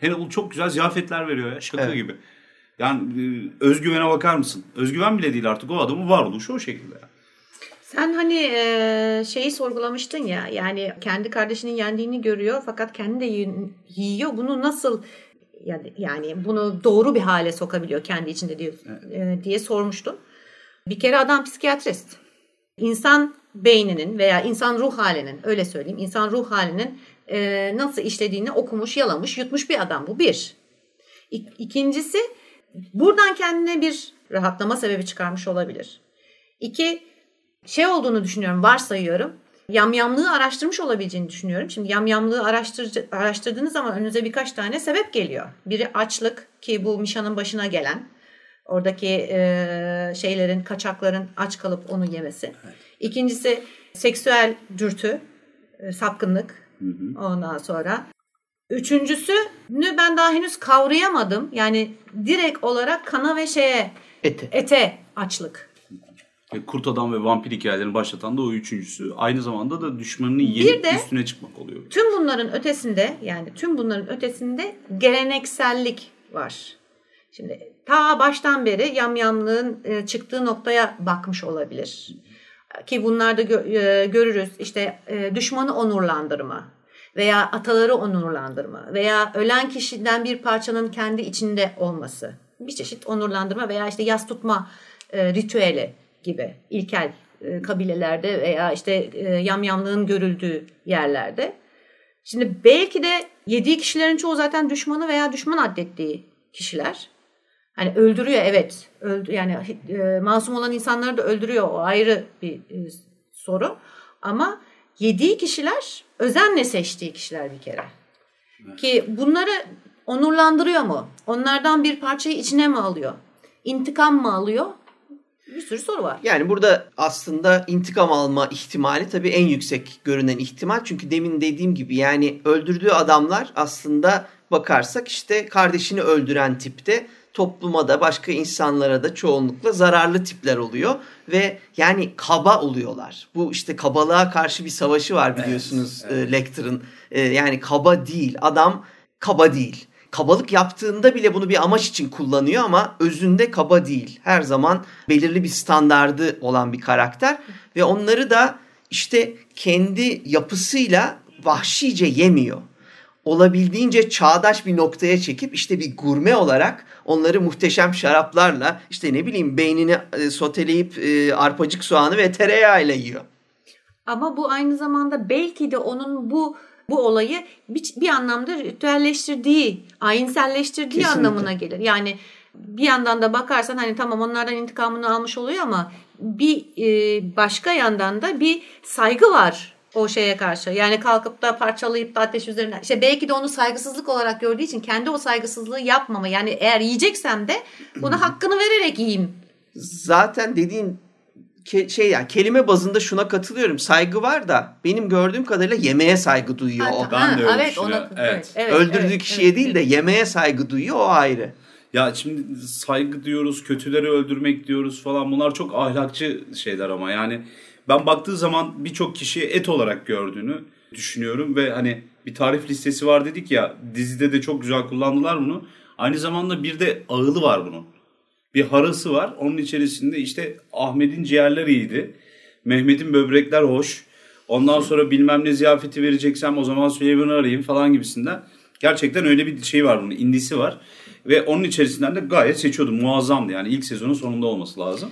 Hannibal çok güzel ziyafetler veriyor ya şaka Evet. gibi. Yani e, özgüvene bakar mısın? Özgüven bile değil artık o adamın varoluşu o şekilde. Sen hani e, şeyi sorgulamıştın ya yani kendi kardeşinin yendiğini görüyor fakat kendi de yi- yiyor. Bunu nasıl yani, yani bunu doğru bir hale sokabiliyor kendi içinde diye, e, diye sormuştun. Bir kere adam psikiyatrist. İnsan beyninin veya insan ruh halinin öyle söyleyeyim insan ruh halinin e, nasıl işlediğini okumuş, yalamış, yutmuş bir adam bu bir. İk- İkincisi buradan kendine bir rahatlama sebebi çıkarmış olabilir. İki, şey olduğunu düşünüyorum, varsayıyorum. Yamyamlığı araştırmış olabileceğini düşünüyorum. Şimdi yamyamlığı araştırıcı, araştırdığınız zaman önünüze birkaç tane sebep geliyor. Biri açlık ki bu Mişa'nın başına gelen. Oradaki e, şeylerin, kaçakların aç kalıp onu yemesi. İkincisi seksüel dürtü, e, sapkınlık ondan sonra. Üçüncüsünü ben daha henüz kavrayamadım. Yani direkt olarak kana ve şeye, Eti. ete açlık. E, Kurt adam ve vampir hikayelerini başlatan da o üçüncüsü. Aynı zamanda da düşmanını yenip de- üstüne çıkmak oluyor. Tüm bunların ötesinde yani tüm bunların ötesinde geleneksellik var. Şimdi ta baştan beri yamyamlığın e, çıktığı noktaya bakmış olabilir. Ki bunlarda e, görürüz işte düşmanı onurlandırma veya ataları onurlandırma veya ölen kişiden bir parçanın kendi içinde olması. Bir çeşit onurlandırma veya işte yas tutma e, ritüeli gibi ilkel e, kabilelerde veya işte e, yamyamlığın görüldüğü yerlerde. Şimdi belki de yediği kişilerin çoğu zaten düşmanı veya düşman addettiği kişiler. Hani öldürüyor evet. Öldü, yani e, masum olan insanları da öldürüyor. O ayrı bir e, soru. Ama yediği kişiler özenle seçtiği kişiler bir kere. Ki bunları onurlandırıyor mu? Onlardan bir parçayı içine mi alıyor? İntikam mı alıyor? Bir sürü soru var. Yani burada aslında intikam alma ihtimali tabii en yüksek görünen ihtimal. Çünkü demin dediğim gibi yani öldürdüğü adamlar aslında bakarsak işte kardeşini öldüren tipte topluma da başka insanlara da çoğunlukla zararlı tipler oluyor ve yani kaba oluyorlar. Bu işte kabalığa karşı bir savaşı var biliyorsunuz e, Lecter'ın. E, yani kaba değil. Adam kaba değil. Kabalık yaptığında bile bunu bir amaç için kullanıyor ama özünde kaba değil. Her zaman belirli bir standardı olan bir karakter ve onları da işte kendi yapısıyla vahşice yemiyor. Olabildiğince çağdaş bir noktaya çekip işte bir gurme olarak onları muhteşem şaraplarla işte ne bileyim beynini e, soteleyip e, arpacık soğanı ve tereyağıyla yiyor. Ama bu aynı zamanda belki de onun bu bu olayı bir, bir anlamda ritüelleştirdiği, ayinselleştirdiği Kesinlikle. anlamına gelir. Yani bir yandan da bakarsan hani tamam onlardan intikamını almış oluyor ama bir e, başka yandan da bir saygı var o şeye karşı. Yani kalkıp da parçalayıp da ateş üzerine işte belki de onu saygısızlık olarak gördüğü için kendi o saygısızlığı yapmama. Yani eğer yiyeceksem de buna hakkını vererek yiyeyim. Zaten dediğin ke- şey yani kelime bazında şuna katılıyorum. Saygı var da benim gördüğüm kadarıyla yemeğe saygı duyuyor o. Ben de öyle evet, ona, Evet. evet, Öldürdüğü evet, kişiye evet, değil de yemeğe saygı duyuyor o ayrı. Ya şimdi saygı diyoruz, kötüleri öldürmek diyoruz falan bunlar çok ahlakçı şeyler ama yani ben baktığı zaman birçok kişi et olarak gördüğünü düşünüyorum ve hani bir tarif listesi var dedik ya dizide de çok güzel kullandılar bunu. Aynı zamanda bir de ağılı var bunun. Bir harası var. Onun içerisinde işte Ahmet'in ciğerler iyiydi. Mehmet'in böbrekler hoş. Ondan sonra bilmem ne ziyafeti vereceksem o zaman Süleyman'ı arayayım falan gibisinden. Gerçekten öyle bir şey var bunun indisi var. Ve onun içerisinden de gayet seçiyordum. Muazzamdı yani ilk sezonun sonunda olması lazım.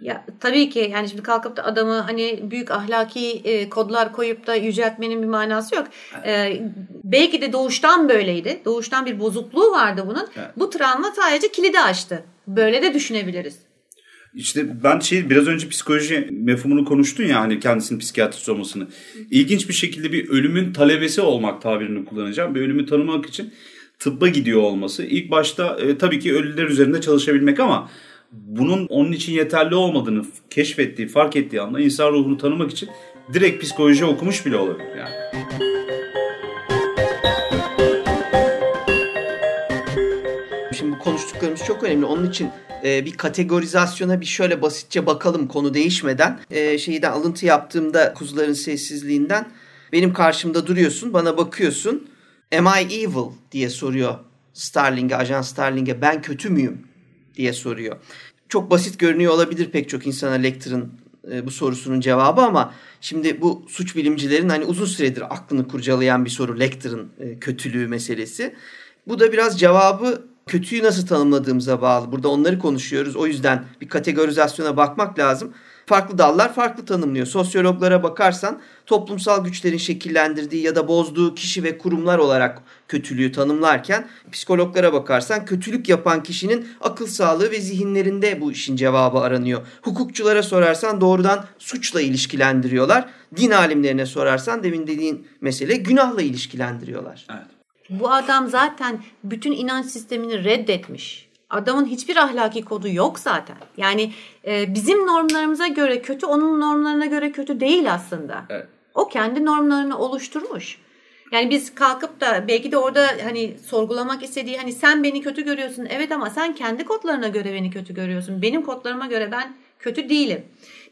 Ya tabii ki yani şimdi kalkıp da adamı hani büyük ahlaki e, kodlar koyup da yüceltmenin bir manası yok. E, belki de doğuştan böyleydi. Doğuştan bir bozukluğu vardı bunun. Evet. Bu travma sadece kilidi açtı. Böyle de düşünebiliriz. İşte ben şey biraz önce psikoloji mefhumunu konuştun ya hani kendisinin psikiyatrist olmasını. İlginç bir şekilde bir ölümün talebesi olmak tabirini kullanacağım. Bir ölümü tanımak için tıbba gidiyor olması. İlk başta e, tabii ki ölüler üzerinde çalışabilmek ama bunun onun için yeterli olmadığını keşfettiği, fark ettiği anda insan ruhunu tanımak için direkt psikoloji okumuş bile olabilir yani. Şimdi bu konuştuklarımız çok önemli. Onun için e, bir kategorizasyona bir şöyle basitçe bakalım konu değişmeden. E, şeyden alıntı yaptığımda kuzuların sessizliğinden benim karşımda duruyorsun, bana bakıyorsun. Am I evil diye soruyor Starling'e, ajan Starling'e ben kötü müyüm diye soruyor. Çok basit görünüyor olabilir pek çok insana Lecter'ın e, bu sorusunun cevabı ama şimdi bu suç bilimcilerin hani uzun süredir aklını kurcalayan bir soru Lecter'ın e, kötülüğü meselesi. Bu da biraz cevabı kötüyü nasıl tanımladığımıza bağlı. Burada onları konuşuyoruz. O yüzden bir kategorizasyona bakmak lazım. Farklı dallar farklı tanımlıyor. Sosyologlara bakarsan toplumsal güçlerin şekillendirdiği ya da bozduğu kişi ve kurumlar olarak kötülüğü tanımlarken psikologlara bakarsan kötülük yapan kişinin akıl sağlığı ve zihinlerinde bu işin cevabı aranıyor. Hukukçulara sorarsan doğrudan suçla ilişkilendiriyorlar. Din alimlerine sorarsan demin dediğin mesele günahla ilişkilendiriyorlar. Evet. Bu adam zaten bütün inanç sistemini reddetmiş. Adamın hiçbir ahlaki kodu yok zaten. Yani e, bizim normlarımıza göre kötü, onun normlarına göre kötü değil aslında. Evet. O kendi normlarını oluşturmuş. Yani biz kalkıp da belki de orada hani sorgulamak istediği hani sen beni kötü görüyorsun. Evet ama sen kendi kodlarına göre beni kötü görüyorsun. Benim kodlarıma göre ben kötü değilim.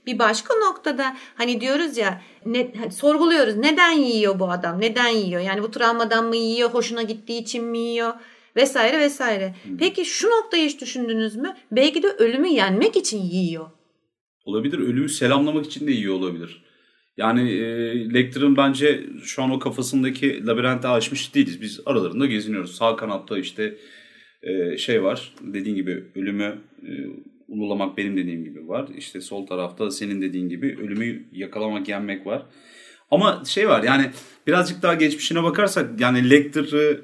Bir başka noktada hani diyoruz ya ne, hani sorguluyoruz neden yiyor bu adam neden yiyor yani bu travmadan mı yiyor hoşuna gittiği için mi yiyor vesaire vesaire. Peki şu noktayı hiç düşündünüz mü? Belki de ölümü yenmek için yiyor. Olabilir. Ölümü selamlamak için de iyi olabilir. Yani e, Lecter'ın bence şu an o kafasındaki labirente aşmış değiliz. Biz aralarında geziniyoruz. Sağ kanatta işte e, şey var. Dediğin gibi ölümü e, ululamak benim dediğim gibi var. İşte sol tarafta senin dediğin gibi ölümü yakalamak, yenmek var. Ama şey var yani birazcık daha geçmişine bakarsak yani Lecter'ı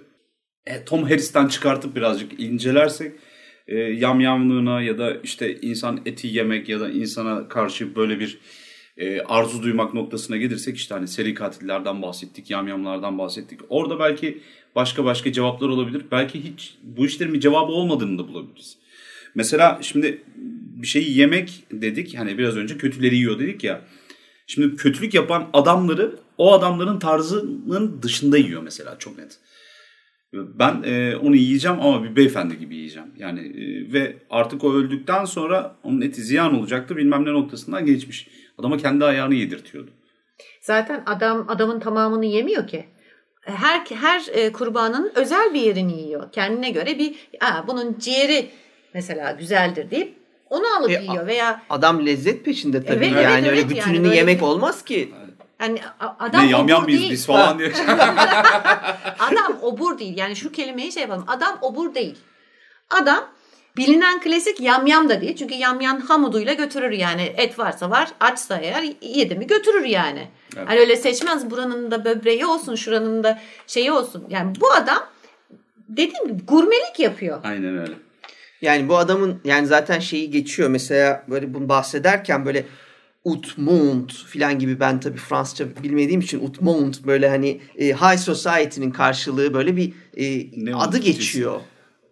Tom Harris'ten çıkartıp birazcık incelersek e, yamyamlığına ya da işte insan eti yemek ya da insana karşı böyle bir e, arzu duymak noktasına gelirsek işte hani seri katillerden bahsettik, yamyamlardan bahsettik. Orada belki başka başka cevaplar olabilir. Belki hiç bu işlerin bir cevabı olmadığını da bulabiliriz. Mesela şimdi bir şeyi yemek dedik. Hani biraz önce kötüleri yiyor dedik ya. Şimdi kötülük yapan adamları o adamların tarzının dışında yiyor mesela çok net. Ben e, onu yiyeceğim ama bir beyefendi gibi yiyeceğim. Yani e, ve artık o öldükten sonra onun eti ziyan olacaktı bilmem ne noktasından geçmiş. Adama kendi ayağını yedirtiyordu. Zaten adam adamın tamamını yemiyor ki. Her her e, kurbanın özel bir yerini yiyor. Kendine göre bir Aa, bunun ciğeri mesela güzeldir deyip onu alıp E, yiyor veya Adam lezzet peşinde tabii. Evet, yani evet, öyle evet, bütününü yani böyle yemek olmaz ki. Yani adam ne yamyam obur mıyız değil. biz falan diye. Adam obur değil. Yani şu kelimeyi şey yapalım. Adam obur değil. Adam bilinen klasik yamyam da değil. Çünkü yamyam hamuduyla götürür yani. Et varsa var, açsa eğer yedi mi götürür yani. Evet. Hani öyle seçmez buranın da böbreği olsun, şuranın da şeyi olsun. Yani bu adam dediğim gibi gurmelik yapıyor. Aynen öyle. Yani bu adamın yani zaten şeyi geçiyor. Mesela böyle bunu bahsederken böyle Utmund filan gibi ben tabii Fransızca bilmediğim için Utmund böyle hani e, high society'nin karşılığı böyle bir e, Ne adı oldu? geçiyor.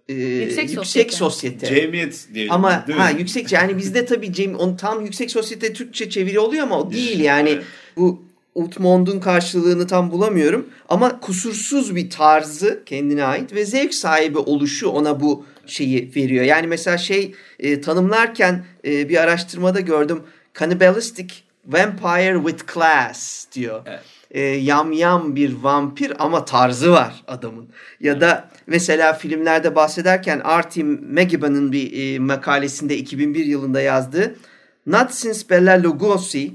E, Yüksek yüksek sosyete. sosyete. Cemiyet diyelim. Ama değil mi? ha yüksek yani bizde tabii Cem, on, tam yüksek sosyete Türkçe çeviri oluyor ama o değil yani. Evet. Bu Utmond'un karşılığını tam bulamıyorum ama kusursuz bir tarzı kendine ait ve zevk sahibi oluşu ona bu şeyi veriyor. Yani mesela şey e, tanımlarken e, bir araştırmada gördüm cannibalistic vampire with class diyor. Evet. E, yam yam bir vampir ama tarzı var adamın. Ya da mesela filmlerde bahsederken Artie McGibbon'ın bir e, makalesinde 2001 yılında yazdığı Not since Bela Lugosi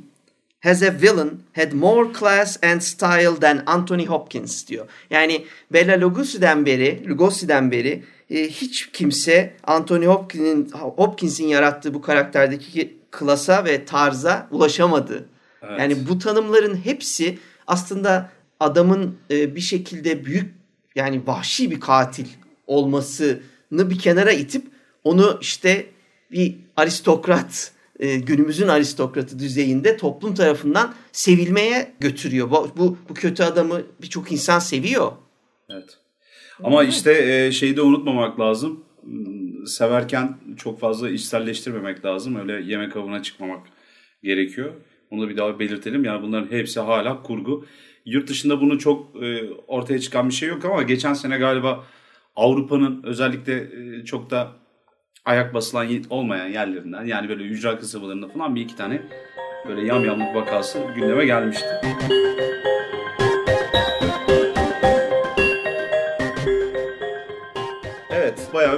has a villain had more class and style than Anthony Hopkins diyor. Yani Bela Lugosi'den beri, Lugosi'den beri e, hiç kimse Anthony Hopkins'in Hopkins'in yarattığı bu karakterdeki klasa ve tarza ulaşamadı. Evet. Yani bu tanımların hepsi aslında adamın e, bir şekilde büyük yani vahşi bir katil olmasını bir kenara itip onu işte bir aristokrat e, günümüzün aristokratı düzeyinde toplum tarafından sevilmeye götürüyor. Bu, bu, bu kötü adamı birçok insan seviyor. Evet. Ama işte e, şeyi de unutmamak lazım. Severken çok fazla içselleştirmemek lazım. Öyle yemek avına çıkmamak gerekiyor. Bunu da bir daha belirtelim. Yani bunların hepsi hala kurgu. Yurt dışında bunu çok e, ortaya çıkan bir şey yok ama geçen sene galiba Avrupa'nın özellikle e, çok da ayak basılan olmayan yerlerinden yani böyle ücra kasabalarında falan bir iki tane böyle yamyamlık vakası gündeme gelmişti.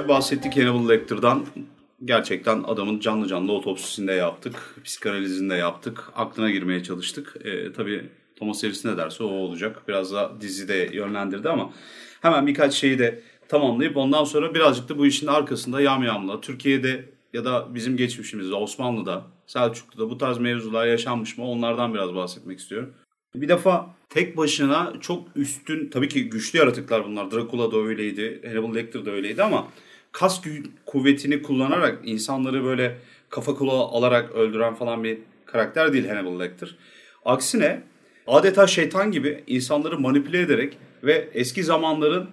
Bir bahsettik Hannibal Lecter'dan. Gerçekten adamın canlı canlı otopsisinde yaptık, psikanalizinde yaptık, aklına girmeye çalıştık. E, tabii Thomas Harris ne derse o olacak. Biraz da dizide yönlendirdi ama hemen birkaç şeyi de tamamlayıp ondan sonra birazcık da bu işin arkasında yamyamla Türkiye'de ya da bizim geçmişimizde Osmanlı'da, Selçuklu'da bu tarz mevzular yaşanmış mı onlardan biraz bahsetmek istiyorum. Bir defa tek başına çok üstün, tabii ki güçlü yaratıklar bunlar. Dracula da öyleydi, Hannibal Lecter de öyleydi ama kas kuvvetini kullanarak insanları böyle kafa kula alarak öldüren falan bir karakter değil Hannibal Lecter. Aksine adeta şeytan gibi insanları manipüle ederek ve eski zamanların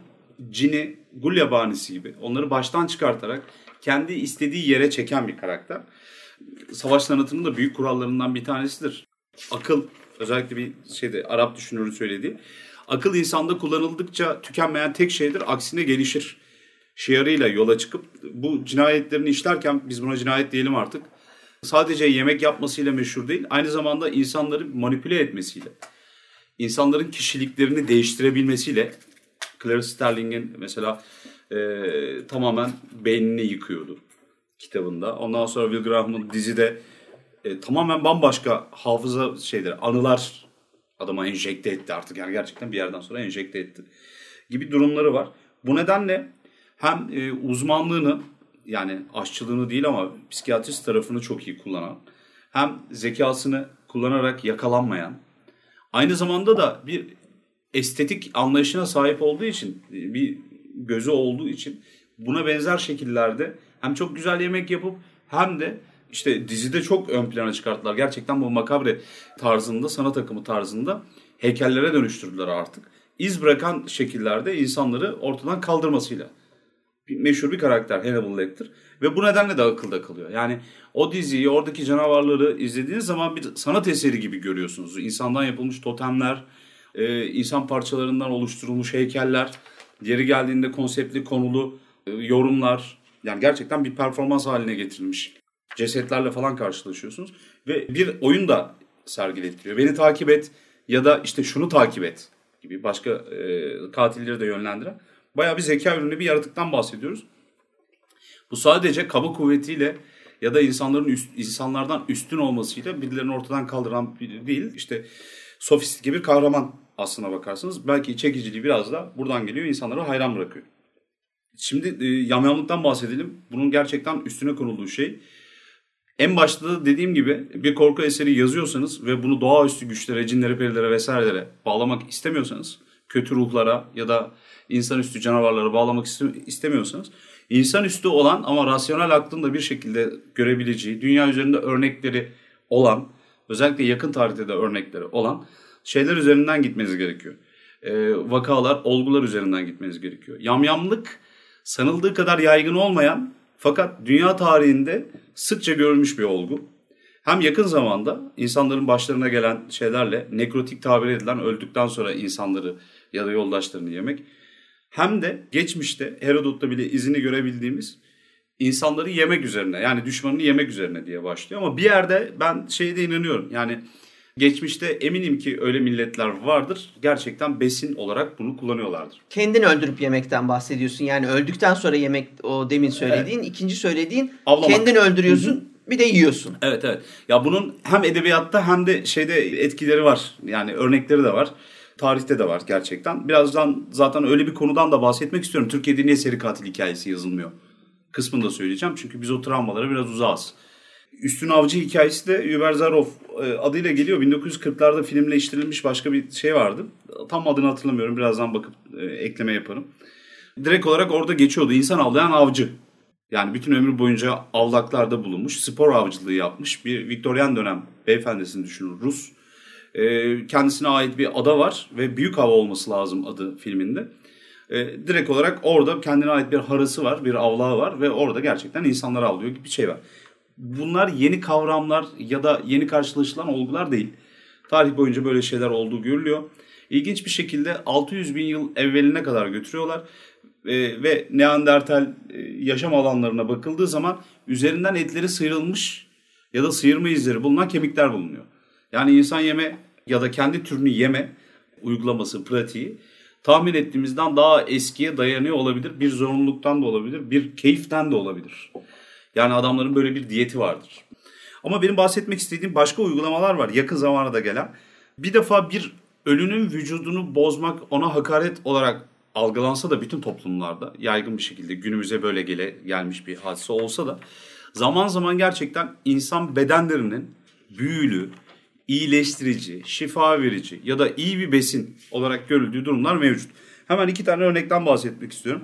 cini, gul yabanisi gibi onları baştan çıkartarak kendi istediği yere çeken bir karakter. Savaş sanatının da büyük kurallarından bir tanesidir. Akıl, özellikle bir şeyde Arap düşünürü söylediği. Akıl insanda kullanıldıkça tükenmeyen tek şeydir, aksine gelişir. Şiarıyla yola çıkıp bu cinayetlerini işlerken, biz buna cinayet diyelim artık, sadece yemek yapmasıyla meşhur değil, aynı zamanda insanları manipüle etmesiyle, insanların kişiliklerini değiştirebilmesiyle Clarice Sterling'in mesela e, tamamen beynini yıkıyordu kitabında. Ondan sonra Will Graham'ın dizide e, tamamen bambaşka hafıza şeyleri, anılar adama enjekte etti artık. Yani gerçekten bir yerden sonra enjekte etti gibi durumları var. Bu nedenle hem e, uzmanlığını yani aşçılığını değil ama psikiyatrist tarafını çok iyi kullanan hem zekasını kullanarak yakalanmayan aynı zamanda da bir estetik anlayışına sahip olduğu için bir gözü olduğu için buna benzer şekillerde hem çok güzel yemek yapıp hem de işte dizide çok ön plana çıkarttılar. Gerçekten bu makabre tarzında, sanat akımı tarzında heykellere dönüştürdüler artık. İz bırakan şekillerde insanları ortadan kaldırmasıyla. Bir, meşhur bir karakter Hannibal Lecter. Ve bu nedenle de akılda kalıyor. Yani o diziyi, oradaki canavarları izlediğiniz zaman bir sanat eseri gibi görüyorsunuz. İnsandan yapılmış totemler, e, insan parçalarından oluşturulmuş heykeller, yeri geldiğinde konseptli konulu e, yorumlar. Yani gerçekten bir performans haline getirilmiş cesetlerle falan karşılaşıyorsunuz. Ve bir oyun da sergilettiriyor. Beni takip et ya da işte şunu takip et gibi başka e, katilleri de yönlendiren bayağı bir zeka ürünü bir yaratıktan bahsediyoruz. Bu sadece kaba kuvvetiyle ya da insanların üst, insanlardan üstün olmasıyla birilerini ortadan kaldıran bir değil. İşte sofistike bir kahraman aslına bakarsanız. Belki çekiciliği biraz da buradan geliyor. insanları hayran bırakıyor. Şimdi e, yamyamlıktan bahsedelim. Bunun gerçekten üstüne konulduğu şey. En başta da dediğim gibi bir korku eseri yazıyorsanız ve bunu doğaüstü güçlere, cinlere, perilere vesairelere bağlamak istemiyorsanız, kötü ruhlara ya da insanüstü canavarlara bağlamak istemiyorsanız, insanüstü olan ama rasyonel aklın da bir şekilde görebileceği, dünya üzerinde örnekleri olan, özellikle yakın tarihte de örnekleri olan şeyler üzerinden gitmeniz gerekiyor. E, vakalar, olgular üzerinden gitmeniz gerekiyor. Yamyamlık sanıldığı kadar yaygın olmayan fakat dünya tarihinde sıkça görülmüş bir olgu. Hem yakın zamanda insanların başlarına gelen şeylerle nekrotik tabir edilen öldükten sonra insanları ya da yoldaşlarını yemek. Hem de geçmişte Herodot'ta bile izini görebildiğimiz insanları yemek üzerine yani düşmanını yemek üzerine diye başlıyor. Ama bir yerde ben şeyde inanıyorum yani Geçmişte eminim ki öyle milletler vardır. Gerçekten besin olarak bunu kullanıyorlardır. Kendini öldürüp yemekten bahsediyorsun. Yani öldükten sonra yemek o demin söylediğin, evet. ikinci söylediğin Avlamak. kendini öldürüyorsun. Hı-hı. bir de yiyorsun. Evet evet. Ya bunun hem edebiyatta hem de şeyde etkileri var. Yani örnekleri de var. Tarihte de var gerçekten. Birazdan zaten öyle bir konudan da bahsetmek istiyorum. Türkiye'de niye seri katil hikayesi yazılmıyor? Kısmını da söyleyeceğim. Çünkü biz o travmalara biraz uzağız. Üstün Avcı hikayesi de Yuberzarov e, adıyla geliyor. 1940'larda filmleştirilmiş başka bir şey vardı. Tam adını hatırlamıyorum. Birazdan bakıp e, ekleme yaparım. Direkt olarak orada geçiyordu. İnsan avlayan avcı. Yani bütün ömrü boyunca avlaklarda bulunmuş, spor avcılığı yapmış bir Viktoryan dönem beyefendisini düşünün Rus. E, kendisine ait bir ada var ve büyük hava olması lazım adı filminde. E, direkt olarak orada kendine ait bir harası var, bir avlağı var ve orada gerçekten insanları avlıyor gibi bir şey var. Bunlar yeni kavramlar ya da yeni karşılaşılan olgular değil. Tarih boyunca böyle şeyler olduğu görülüyor. İlginç bir şekilde 600 bin yıl evveline kadar götürüyorlar e, ve Neandertal e, yaşam alanlarına bakıldığı zaman üzerinden etleri sıyrılmış ya da sıyırma izleri bulunan kemikler bulunuyor. Yani insan yeme ya da kendi türünü yeme uygulaması, pratiği tahmin ettiğimizden daha eskiye dayanıyor olabilir. Bir zorunluluktan da olabilir, bir keyiften de olabilir. Yani adamların böyle bir diyeti vardır. Ama benim bahsetmek istediğim başka uygulamalar var yakın zamana da gelen. Bir defa bir ölünün vücudunu bozmak ona hakaret olarak algılansa da bütün toplumlarda yaygın bir şekilde günümüze böyle gele gelmiş bir hadise olsa da zaman zaman gerçekten insan bedenlerinin büyülü, iyileştirici, şifa verici ya da iyi bir besin olarak görüldüğü durumlar mevcut. Hemen iki tane örnekten bahsetmek istiyorum.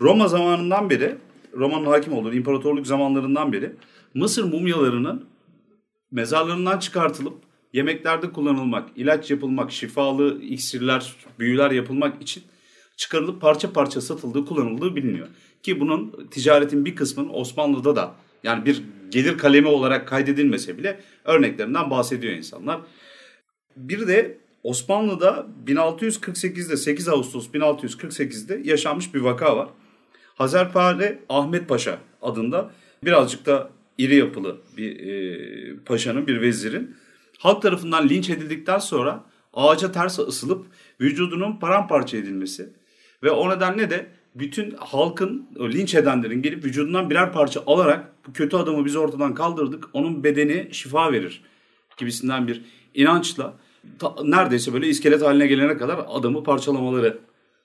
Roma zamanından beri, Roma'nın hakim olduğu imparatorluk zamanlarından beri Mısır mumyalarının mezarlarından çıkartılıp yemeklerde kullanılmak, ilaç yapılmak, şifalı iksirler, büyüler yapılmak için çıkarılıp parça parça satıldığı, kullanıldığı biliniyor. Ki bunun ticaretin bir kısmının Osmanlı'da da yani bir gelir kalemi olarak kaydedilmese bile örneklerinden bahsediyor insanlar. Bir de Osmanlı'da 1648'de 8 Ağustos 1648'de yaşanmış bir vaka var. Hazarpare Ahmet Paşa adında birazcık da iri yapılı bir e, paşanın, bir vezirin halk tarafından linç edildikten sonra ağaca ters ısılıp vücudunun paramparça edilmesi ve o nedenle de bütün halkın linç edenlerin gelip vücudundan birer parça alarak bu kötü adamı biz ortadan kaldırdık onun bedeni şifa verir gibisinden bir inançla ta, neredeyse böyle iskelet haline gelene kadar adamı parçalamaları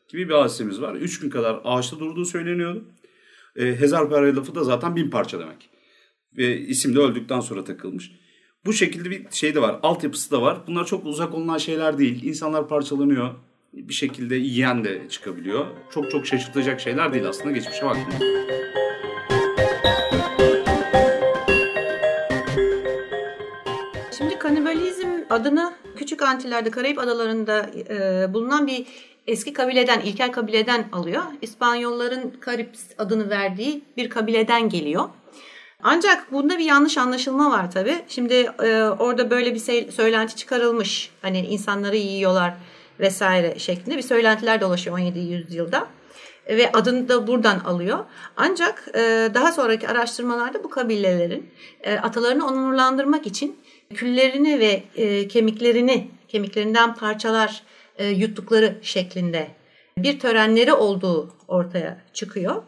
gibi bir hadisemiz var. Üç gün kadar ağaçta durduğu söyleniyordu. E, Hezarpare lafı da zaten bin parça demek. Ve isim de öldükten sonra takılmış. Bu şekilde bir şey de var. Altyapısı da var. Bunlar çok uzak olunan şeyler değil. İnsanlar parçalanıyor bir şekilde yiyen de çıkabiliyor. Çok çok şaşırtacak şeyler değil aslında geçmişe baktığımızda. Şimdi kanibalizm adını Küçük Antillerde, Karayip Adaları'nda e, bulunan bir eski kabileden, ilkel kabileden alıyor. İspanyolların Karips adını verdiği bir kabileden geliyor. Ancak bunda bir yanlış anlaşılma var tabii. Şimdi e, orada böyle bir söylenti çıkarılmış. Hani insanları yiyorlar vesaire şeklinde bir söylentiler dolaşıyor 17. yüzyılda ve adını da buradan alıyor. Ancak e, daha sonraki araştırmalarda bu kabilelerin e, atalarını onurlandırmak için küllerini ve e, kemiklerini, kemiklerinden parçalar yuttukları şeklinde bir törenleri olduğu ortaya çıkıyor.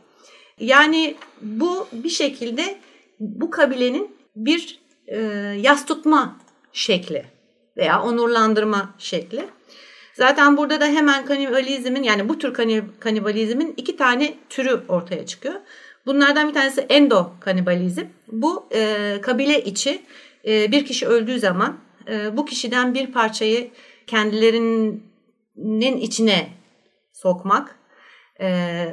Yani bu bir şekilde bu kabilenin bir e, yas tutma şekli veya onurlandırma şekli. Zaten burada da hemen kanibalizmin yani bu tür kanibalizmin iki tane türü ortaya çıkıyor. Bunlardan bir tanesi endo kanibalizm. Bu e, kabile içi e, bir kişi öldüğü zaman e, bu kişiden bir parçayı kendilerinin içine sokmak. E,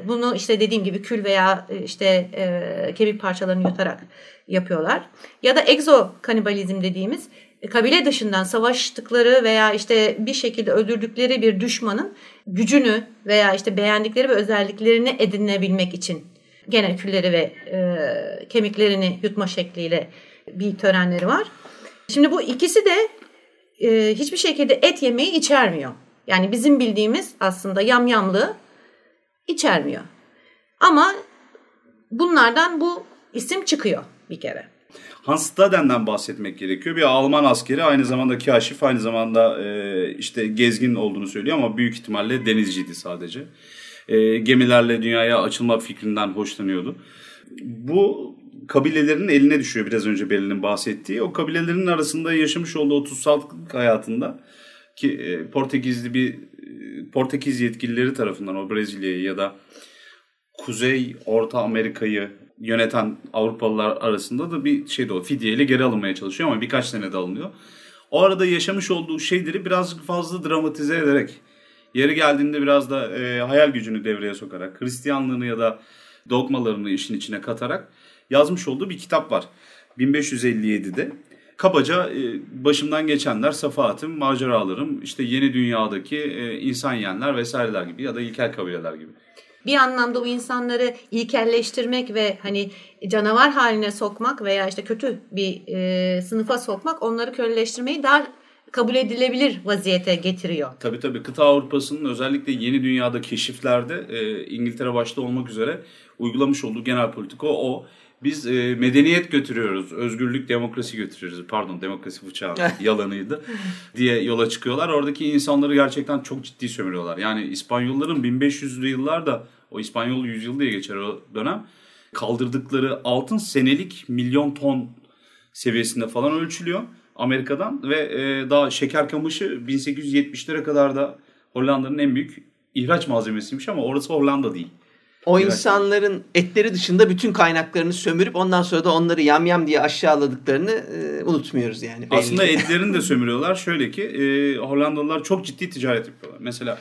bunu işte dediğim gibi kül veya e, işte e, kemik parçalarını yutarak yapıyorlar. Ya da egzo kanibalizm dediğimiz kabile dışından savaştıkları veya işte bir şekilde öldürdükleri bir düşmanın gücünü veya işte beğendikleri ve özelliklerini edinebilmek için gene külleri ve e, kemiklerini yutma şekliyle bir törenleri var. Şimdi bu ikisi de e, hiçbir şekilde et yemeği içermiyor. Yani bizim bildiğimiz aslında yamyamlığı içermiyor. Ama bunlardan bu isim çıkıyor bir kere. Hans Staden'den bahsetmek gerekiyor. Bir Alman askeri aynı zamanda kaşif aynı zamanda e, işte gezgin olduğunu söylüyor ama büyük ihtimalle denizciydi sadece. E, gemilerle dünyaya açılma fikrinden hoşlanıyordu. Bu kabilelerin eline düşüyor biraz önce Beril'in bahsettiği. O kabilelerin arasında yaşamış olduğu 30 sallık hayatında ki e, Portekizli bir e, Portekiz yetkilileri tarafından o Brezilya'yı ya da Kuzey Orta Amerika'yı yöneten Avrupalılar arasında da bir şey de o fidyeyle geri alınmaya çalışıyor ama birkaç sene de alınıyor. O arada yaşamış olduğu şeyleri birazcık fazla dramatize ederek yeri geldiğinde biraz da e, hayal gücünü devreye sokarak Hristiyanlığını ya da dogmalarını işin içine katarak yazmış olduğu bir kitap var. 1557'de kabaca e, başımdan geçenler, safahatım, maceralarım, işte yeni dünyadaki e, insan yenler vesaireler gibi ya da ilkel kabileler gibi. Bir anlamda bu insanları ilkelleştirmek ve hani canavar haline sokmak veya işte kötü bir e, sınıfa sokmak onları köleleştirmeyi daha kabul edilebilir vaziyete getiriyor. Tabii tabii kıta Avrupa'sının özellikle yeni dünyada keşiflerde e, İngiltere başta olmak üzere uygulamış olduğu genel politika o. Biz e, medeniyet götürüyoruz, özgürlük, demokrasi götürüyoruz. Pardon demokrasi bıçağı yalanıydı diye yola çıkıyorlar. Oradaki insanları gerçekten çok ciddi sömürüyorlar. Yani İspanyolların 1500'lü yıllarda o İspanyol yüzyıl diye geçer o dönem kaldırdıkları altın senelik milyon ton seviyesinde falan ölçülüyor Amerika'dan ve e, daha şeker kamışı 1870'lere kadar da Hollanda'nın en büyük ihraç malzemesiymiş ama orası Hollanda değil. O insanların etleri dışında bütün kaynaklarını sömürüp ondan sonra da onları yamyam diye aşağıladıklarını e, unutmuyoruz yani. belli Aslında etlerini de sömürüyorlar. Şöyle ki e, Hollandalılar çok ciddi ticaret yapıyorlar. Mesela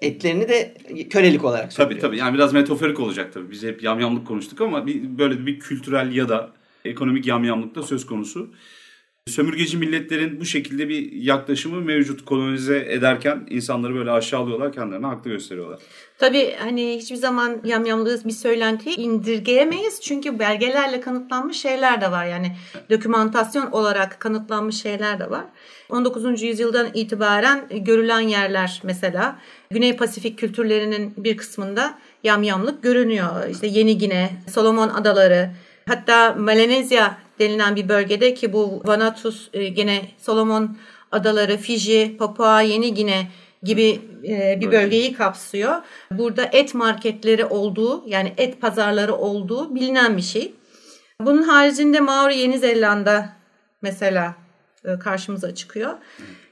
etlerini de kölelik olarak tabii sömürüyor. tabii yani biraz metaforik olacak tabii. Biz hep yamyamlık konuştuk ama bir, böyle bir kültürel ya da ekonomik yamyamlık da söz konusu. Sömürgeci milletlerin bu şekilde bir yaklaşımı mevcut kolonize ederken insanları böyle aşağılıyorlar, kendilerini haklı gösteriyorlar. Tabii hani hiçbir zaman yamyamlığı bir söylentiyi indirgeyemeyiz. Çünkü belgelerle kanıtlanmış şeyler de var. Yani dokümantasyon olarak kanıtlanmış şeyler de var. 19. yüzyıldan itibaren görülen yerler mesela Güney Pasifik kültürlerinin bir kısmında yamyamlık görünüyor. İşte Yeni Gine, Solomon Adaları, hatta Melanezya denilen bir bölgede ki bu Vanuatu e, gene Solomon Adaları, Fiji, Papua Yeni Gine gibi e, bir bölgeyi kapsıyor. Burada et marketleri olduğu yani et pazarları olduğu bilinen bir şey. Bunun haricinde Maori Yeni Zelanda mesela e, karşımıza çıkıyor.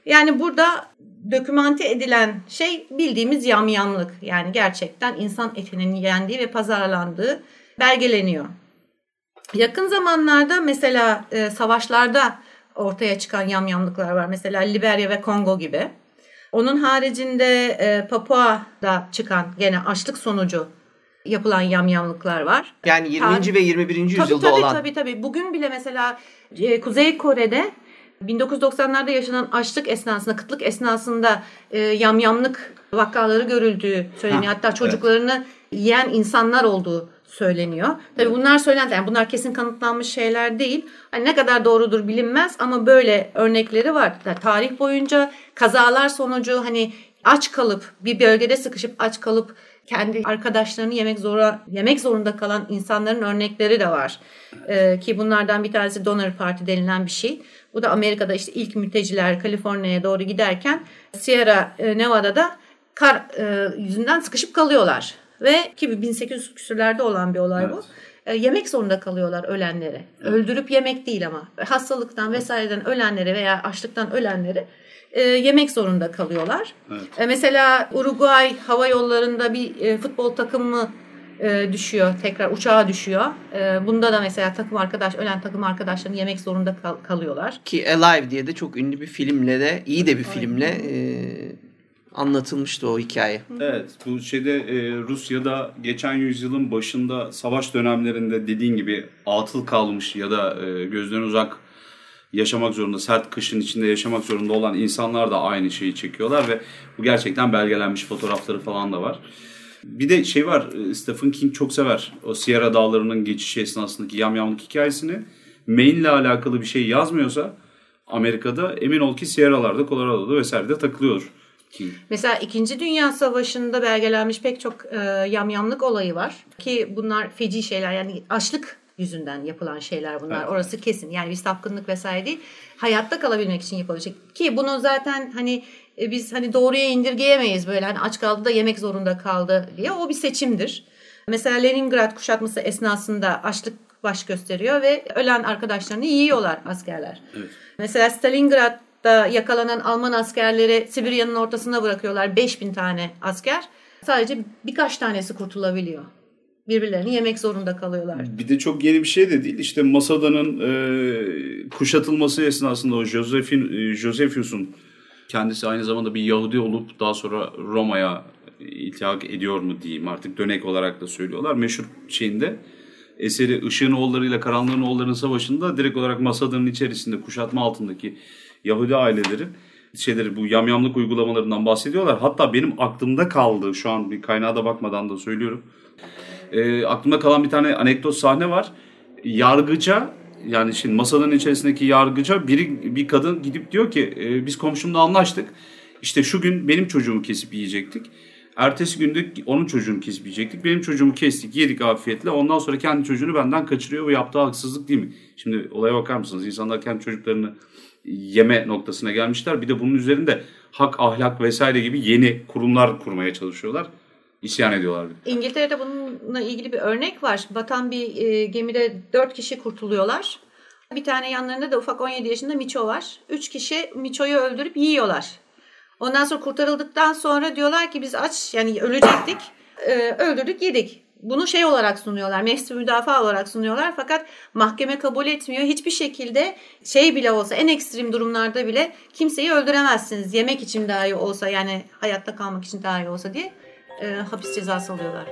Yani burada dokümante edilen şey bildiğimiz yamyamlık. Yani gerçekten insan etinin yendiği ve pazarlandığı belgeleniyor. Yakın zamanlarda mesela e, savaşlarda ortaya çıkan yamyamlıklar var. Mesela Liberya ve Kongo gibi. Onun haricinde e, Papua'da çıkan gene açlık sonucu yapılan yamyamlıklar var. Yani 20. Tarih- ve 21. Tabii yüzyılda tabii olan. tabii tabii. Bugün bile mesela e, Kuzey Kore'de 1990'larda yaşanan açlık esnasında, kıtlık esnasında e, yamyamlık vakaları görüldüğü söyleniyor. Ha, Hatta çocuklarını yiyen insanlar olduğu söyleniyor. Tabii bunlar söylentiler. Yani bunlar kesin kanıtlanmış şeyler değil. Hani ne kadar doğrudur bilinmez ama böyle örnekleri var. Yani tarih boyunca kazalar sonucu hani aç kalıp bir bölgede sıkışıp aç kalıp kendi arkadaşlarını yemek zora yemek zorunda kalan insanların örnekleri de var. Ee, ki bunlardan bir tanesi Donner Party denilen bir şey. Bu da Amerika'da işte ilk mülteciler Kaliforniya'ya doğru giderken Sierra e, Nevada'da kar e, yüzünden sıkışıp kalıyorlar. Ve ki 1800 küsürlerde olan bir olay bu. E, yemek zorunda kalıyorlar ölenleri. Öldürüp yemek değil ama hastalıktan vesaireden ölenleri veya açlıktan ölenleri e, yemek zorunda kalıyorlar. Evet. E, mesela Uruguay hava yollarında bir e, futbol takımı e, düşüyor tekrar uçağa düşüyor. E, bunda da mesela takım arkadaş ölen takım arkadaşlarını yemek zorunda kal- kalıyorlar. Ki Alive diye de çok ünlü bir filmle de iyi de bir filmle e, anlatılmıştı o hikaye. Evet bu şeyde e, Rusya'da geçen yüzyılın başında savaş dönemlerinde dediğin gibi atıl kalmış ya da e, gözden uzak yaşamak zorunda sert kışın içinde yaşamak zorunda olan insanlar da aynı şeyi çekiyorlar ve bu gerçekten belgelenmiş fotoğrafları falan da var. Bir de şey var e, Stephen King çok sever o Sierra Dağları'nın geçişi esnasındaki yamyamlık hikayesini. Maine'le alakalı bir şey yazmıyorsa Amerika'da emin ol ki Sierra'larda, Colorado'da vesairede takılıyordur King. Mesela 2. Dünya Savaşı'nda belgelenmiş pek çok e, yamyamlık olayı var. Ki bunlar feci şeyler yani açlık yüzünden yapılan şeyler bunlar. Evet. Orası kesin. Yani bir sapkınlık vesaire değil. Hayatta kalabilmek için yapılacak. Ki bunu zaten hani e, biz hani doğruya indirgeyemeyiz böyle hani aç kaldı da yemek zorunda kaldı diye. O bir seçimdir. Mesela Leningrad kuşatması esnasında açlık baş gösteriyor ve ölen arkadaşlarını yiyorlar askerler. Evet. Mesela Stalingrad'da yakalanan Alman askerleri Sibirya'nın ortasına bırakıyorlar 5000 tane asker. Sadece birkaç tanesi kurtulabiliyor. Birbirlerini yemek zorunda kalıyorlar. Bir de çok yeni bir şey de değil. İşte Masada'nın e, kuşatılması esnasında o Joseph'in e, Josephus'un kendisi aynı zamanda bir Yahudi olup daha sonra Roma'ya iltihak ediyor mu diyeyim artık dönek olarak da söylüyorlar. Meşhur şeyinde eseri Işığın Oğulları ile Karanlığın Oğulları'nın savaşında direkt olarak Masada'nın içerisinde kuşatma altındaki Yahudi aileleri şeyleri bu yamyamlık uygulamalarından bahsediyorlar. Hatta benim aklımda kaldı şu an bir kaynağa da bakmadan da söylüyorum. E, aklımda kalan bir tane anekdot sahne var. Yargıca yani şimdi masanın içerisindeki yargıca biri bir kadın gidip diyor ki e, biz komşumla anlaştık. İşte şu gün benim çocuğumu kesip yiyecektik. Ertesi günde onun çocuğunu kesip yiyecektik. Benim çocuğumu kestik, yedik afiyetle. Ondan sonra kendi çocuğunu benden kaçırıyor. Bu yaptığı haksızlık değil mi? Şimdi olaya bakar mısınız? İnsanlar kendi çocuklarını yeme noktasına gelmişler. Bir de bunun üzerinde hak, ahlak vesaire gibi yeni kurumlar kurmaya çalışıyorlar. İsyan ediyorlar. İngiltere'de bununla ilgili bir örnek var. Batan bir e, gemide 4 kişi kurtuluyorlar. Bir tane yanlarında da ufak 17 yaşında Miço var. 3 kişi Miço'yu öldürüp yiyorlar. Ondan sonra kurtarıldıktan sonra diyorlar ki biz aç yani ölecektik. E, öldürdük yedik. Bunu şey olarak sunuyorlar. Nefsi müdafaa olarak sunuyorlar. Fakat mahkeme kabul etmiyor. Hiçbir şekilde şey bile olsa en ekstrem durumlarda bile kimseyi öldüremezsiniz. Yemek için dahi olsa yani hayatta kalmak için dahi olsa diye e, hapis cezası alıyorlar.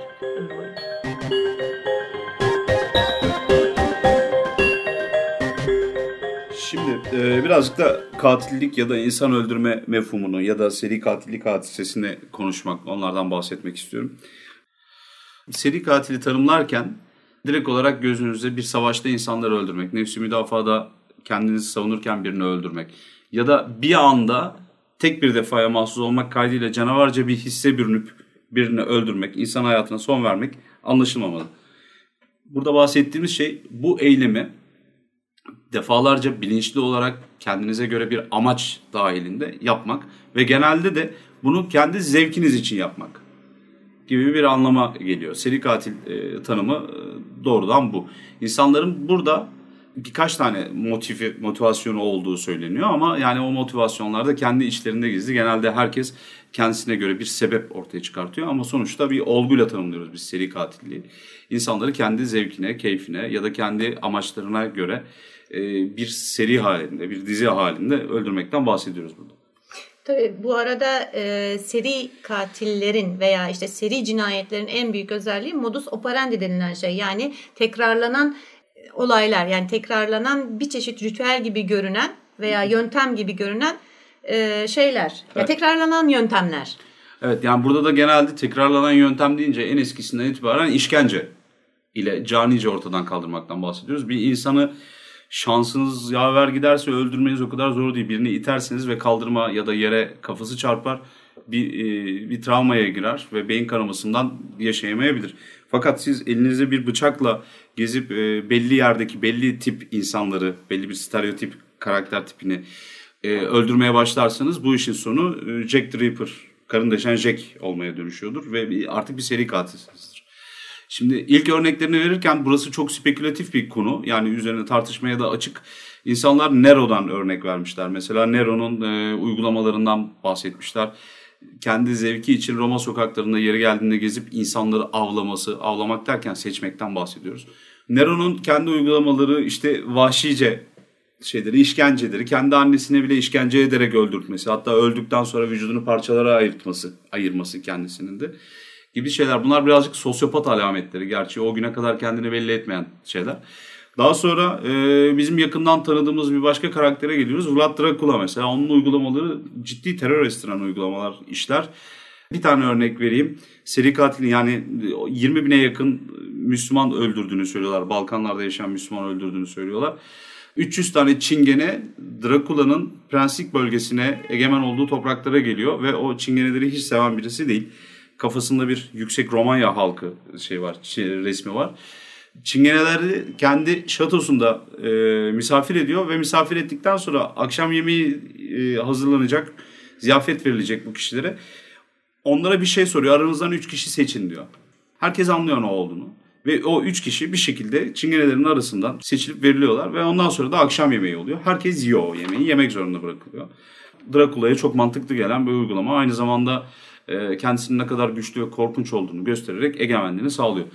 Şimdi e, birazcık da katillik ya da insan öldürme mefhumunu ya da seri katillik hadisesini konuşmak, onlardan bahsetmek istiyorum. Seri katili tanımlarken direkt olarak gözünüzde bir savaşta insanları öldürmek, nefsi müdafada kendinizi savunurken birini öldürmek ya da bir anda tek bir defaya mahsus olmak kaydıyla canavarca bir hisse bürünüp birini öldürmek, insan hayatına son vermek anlaşılmamalı. Burada bahsettiğimiz şey bu eylemi defalarca bilinçli olarak kendinize göre bir amaç dahilinde yapmak ve genelde de bunu kendi zevkiniz için yapmak gibi bir anlama geliyor. Seri katil e, tanımı e, doğrudan bu. İnsanların burada birkaç tane motifi, motivasyonu olduğu söyleniyor ama yani o motivasyonlar da kendi içlerinde gizli. Genelde herkes kendisine göre bir sebep ortaya çıkartıyor ama sonuçta bir olguyla tanımlıyoruz biz seri katilliği. İnsanları kendi zevkine, keyfine ya da kendi amaçlarına göre e, bir seri halinde, bir dizi halinde öldürmekten bahsediyoruz burada. Tabii bu arada e, seri katillerin veya işte seri cinayetlerin en büyük özelliği modus operandi denilen şey. Yani tekrarlanan e, olaylar yani tekrarlanan bir çeşit ritüel gibi görünen veya yöntem gibi görünen e, şeyler. Ya Evet. tekrarlanan yöntemler. Evet yani burada da genelde tekrarlanan yöntem deyince en eskisinden itibaren işkence ile canice ortadan kaldırmaktan bahsediyoruz. Bir insanı şansınız yaver giderse öldürmeniz o kadar zor değil. Birini itersiniz ve kaldırma ya da yere kafası çarpar bir, e, bir travmaya girer ve beyin kanamasından yaşayamayabilir. Fakat siz elinizde bir bıçakla gezip e, belli yerdeki belli tip insanları, belli bir stereotip karakter tipini e, öldürmeye başlarsanız bu işin sonu e, Jack the Ripper, karın deşen Jack olmaya dönüşüyordur ve artık bir seri katilsinizdir. Şimdi ilk örneklerini verirken burası çok spekülatif bir konu. Yani üzerine tartışmaya da açık. İnsanlar Nero'dan örnek vermişler. Mesela Nero'nun e, uygulamalarından bahsetmişler. Kendi zevki için Roma sokaklarında yeri geldiğinde gezip insanları avlaması, avlamak derken seçmekten bahsediyoruz. Nero'nun kendi uygulamaları işte vahşice şeyleri, işkenceleri, kendi annesine bile işkence ederek öldürtmesi, hatta öldükten sonra vücudunu parçalara ayırtması, ayırması kendisinin de gibi şeyler. Bunlar birazcık sosyopat alametleri. Gerçi o güne kadar kendini belli etmeyen şeyler. Daha sonra e, bizim yakından tanıdığımız bir başka karaktere geliyoruz. Vlad Dracula mesela. Onun uygulamaları ciddi terör estiren uygulamalar işler. Bir tane örnek vereyim. Seri katilin yani 20 bine yakın Müslüman öldürdüğünü söylüyorlar. Balkanlarda yaşayan Müslüman öldürdüğünü söylüyorlar. 300 tane çingene Drakula'nın prenslik bölgesine egemen olduğu topraklara geliyor ve o çingeneleri hiç seven birisi değil. Kafasında bir yüksek Romanya halkı şey var, resmi var. Çingeneleri kendi şatosunda e, misafir ediyor ve misafir ettikten sonra akşam yemeği e, hazırlanacak, ziyafet verilecek bu kişilere. Onlara bir şey soruyor. Aranızdan 3 kişi seçin diyor. Herkes anlıyor ne olduğunu. Ve o üç kişi bir şekilde çingenelerin arasından seçilip veriliyorlar ve ondan sonra da akşam yemeği oluyor. Herkes yiyor o yemeği, yemek zorunda bırakılıyor. Drakula'ya çok mantıklı gelen bir uygulama. Aynı zamanda e, kendisinin ne kadar güçlü ve korkunç olduğunu göstererek egemenliğini sağlıyor.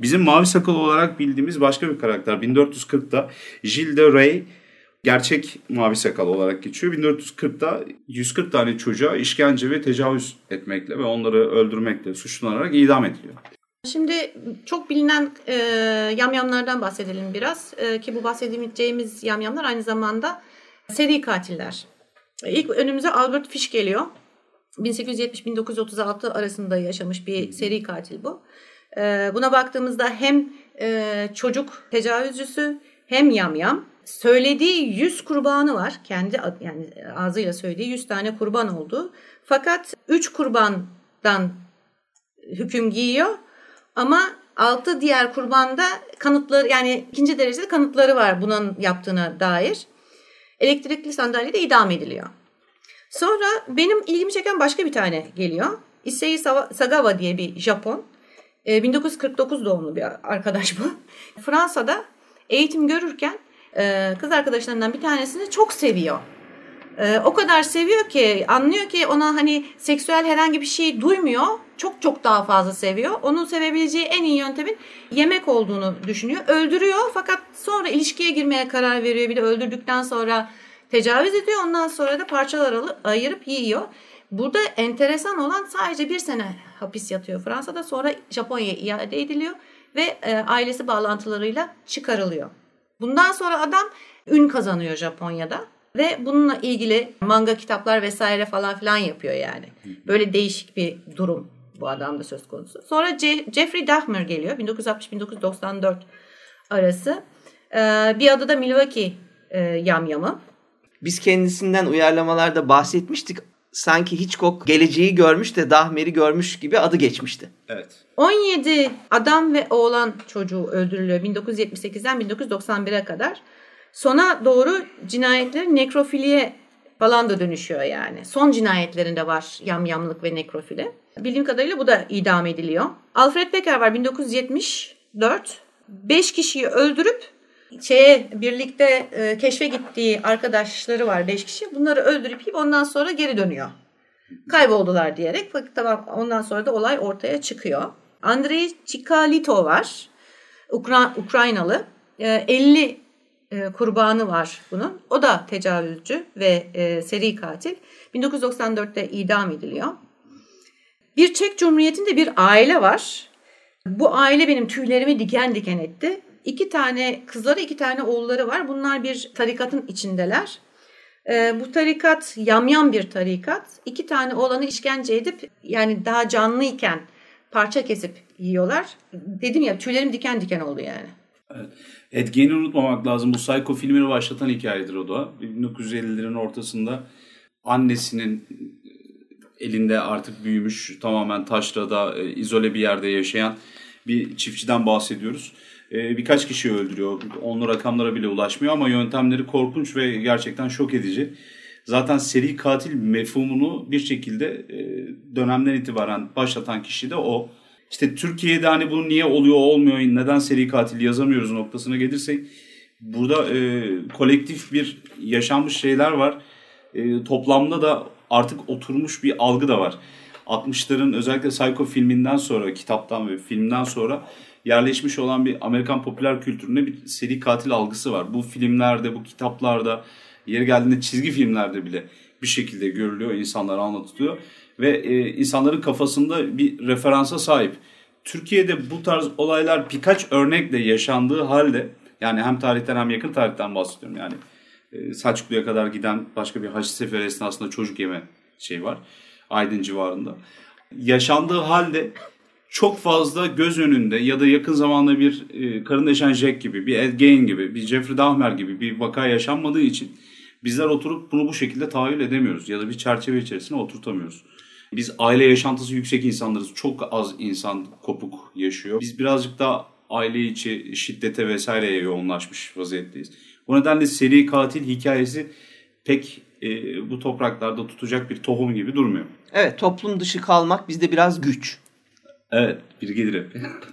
Bizim mavi sakal olarak bildiğimiz başka bir karakter 1440'da Gilles Rais gerçek mavi sakal olarak geçiyor. 1440'da 140 tane çocuğa işkence ve tecavüz etmekle ve onları öldürmekle suçlanarak idam ediliyor. Şimdi çok bilinen e, yamyamlardan bahsedelim biraz. E, ki bu bahsedeceğimiz yamyamlar aynı zamanda seri katiller. E, ilk önümüze Albert Fish geliyor. 1870-1936 arasında yaşamış bir seri katil bu. E, buna baktığımızda hem e, çocuk tecavüzcüsü hem yamyam. Söylediği 100 kurbanı var. Kendi yani ağzıyla söylediği 100 tane kurban oldu. Fakat 3 kurbandan hüküm giyiyor ama altı diğer kurbanda kanıtları yani ikinci derecede kanıtları var bunun yaptığına dair. Elektrikli sandalyede idam ediliyor. Sonra benim ilgimi çeken başka bir tane geliyor. Issei Sagawa diye bir Japon. 1949 doğumlu bir arkadaş bu. Fransa'da eğitim görürken e, kız arkadaşlarından bir tanesini çok seviyor. E, o kadar seviyor ki anlıyor ki ona hani seksüel herhangi bir şey duymuyor. Çok çok daha fazla seviyor. Onun sevebileceği en iyi yöntemin yemek olduğunu düşünüyor. Öldürüyor fakat sonra ilişkiye girmeye karar veriyor. Bir de öldürdükten sonra tecavüz ediyor. Ondan sonra da parçalar alıp ayırıp yiyor. Burada enteresan olan sadece bir sene hapis yatıyor Fransa'da. Sonra Japonya'ya iade ediliyor ve e, ailesi bağlantılarıyla çıkarılıyor. Bundan sonra adam ün kazanıyor Japonya'da ve bununla ilgili manga kitaplar vesaire falan filan yapıyor yani. Böyle değişik bir durum bu adamda söz konusu. Sonra Je- Jeffrey Dahmer geliyor 1960-1994 arası. Ee, bir adı da Milwaukee e, yamyamı. Biz kendisinden uyarlamalarda bahsetmiştik. Sanki Hitchcock geleceği görmüş de Dahmer'i görmüş gibi adı geçmişti. Evet. 17 adam ve oğlan çocuğu öldürülüyor 1978'den 1991'e kadar. Sona doğru cinayetler nekrofiliye falan da dönüşüyor yani. Son cinayetlerinde var yamyamlık ve nekrofili. Bildiğim kadarıyla bu da idam ediliyor. Alfred Becker var 1974. 5 kişiyi öldürüp şeye birlikte e, keşfe gittiği arkadaşları var 5 kişi. Bunları öldürüp yiyip ondan sonra geri dönüyor. Kayboldular diyerek. Fakat tamam ondan sonra da olay ortaya çıkıyor. Andrei Chikalito var. Ukra Ukraynalı. E, 50 e, kurbanı var bunun. O da tecavüzcü ve e, seri katil. 1994'te idam ediliyor. Bir Çek Cumhuriyeti'nde bir aile var. Bu aile benim tüylerimi diken diken etti. İki tane kızları, iki tane oğulları var. Bunlar bir tarikatın içindeler. E, bu tarikat yamyam bir tarikat. İki tane oğlanı işkence edip yani daha canlıyken parça kesip yiyorlar. Dedim ya tüylerim diken diken oldu yani. Evet. Ed Gein'i unutmamak lazım. Bu Psycho filmini başlatan hikayedir o da. 1950'lerin ortasında annesinin elinde artık büyümüş tamamen taşrada e, izole bir yerde yaşayan bir çiftçiden bahsediyoruz. E, birkaç kişi öldürüyor. Onlu rakamlara bile ulaşmıyor ama yöntemleri korkunç ve gerçekten şok edici. Zaten seri katil mefhumunu bir şekilde e, dönemden itibaren başlatan kişi de o. İşte Türkiye'de hani bu niye oluyor olmuyor, neden seri katil yazamıyoruz noktasına gelirsek burada e, kolektif bir yaşanmış şeyler var. E, toplamda da artık oturmuş bir algı da var. 60'ların özellikle Psycho filminden sonra, kitaptan ve filmden sonra yerleşmiş olan bir Amerikan popüler kültüründe bir seri katil algısı var. Bu filmlerde, bu kitaplarda, yeri geldiğinde çizgi filmlerde bile bir şekilde görülüyor, insanlara anlatılıyor. Ve e, insanların kafasında bir referansa sahip. Türkiye'de bu tarz olaylar birkaç örnekle yaşandığı halde, yani hem tarihten hem yakın tarihten bahsediyorum yani. E, Selçuklu'ya kadar giden başka bir Haçlı Seferi esnasında çocuk yeme şey var. Aydın civarında. Yaşandığı halde çok fazla göz önünde ya da yakın zamanda bir e, Karın Deşen Jack gibi, bir Ed Gein gibi, bir Jeffrey Dahmer gibi bir vaka yaşanmadığı için bizler oturup bunu bu şekilde tahayyül edemiyoruz ya da bir çerçeve içerisine oturtamıyoruz. Biz aile yaşantısı yüksek insanlarız. Çok az insan kopuk yaşıyor. Biz birazcık daha aile içi şiddete vesaireye yoğunlaşmış vaziyetteyiz. O nedenle seri katil hikayesi pek e, bu topraklarda tutacak bir tohum gibi durmuyor. Evet toplum dışı kalmak bizde biraz güç. Evet bir gelir hep.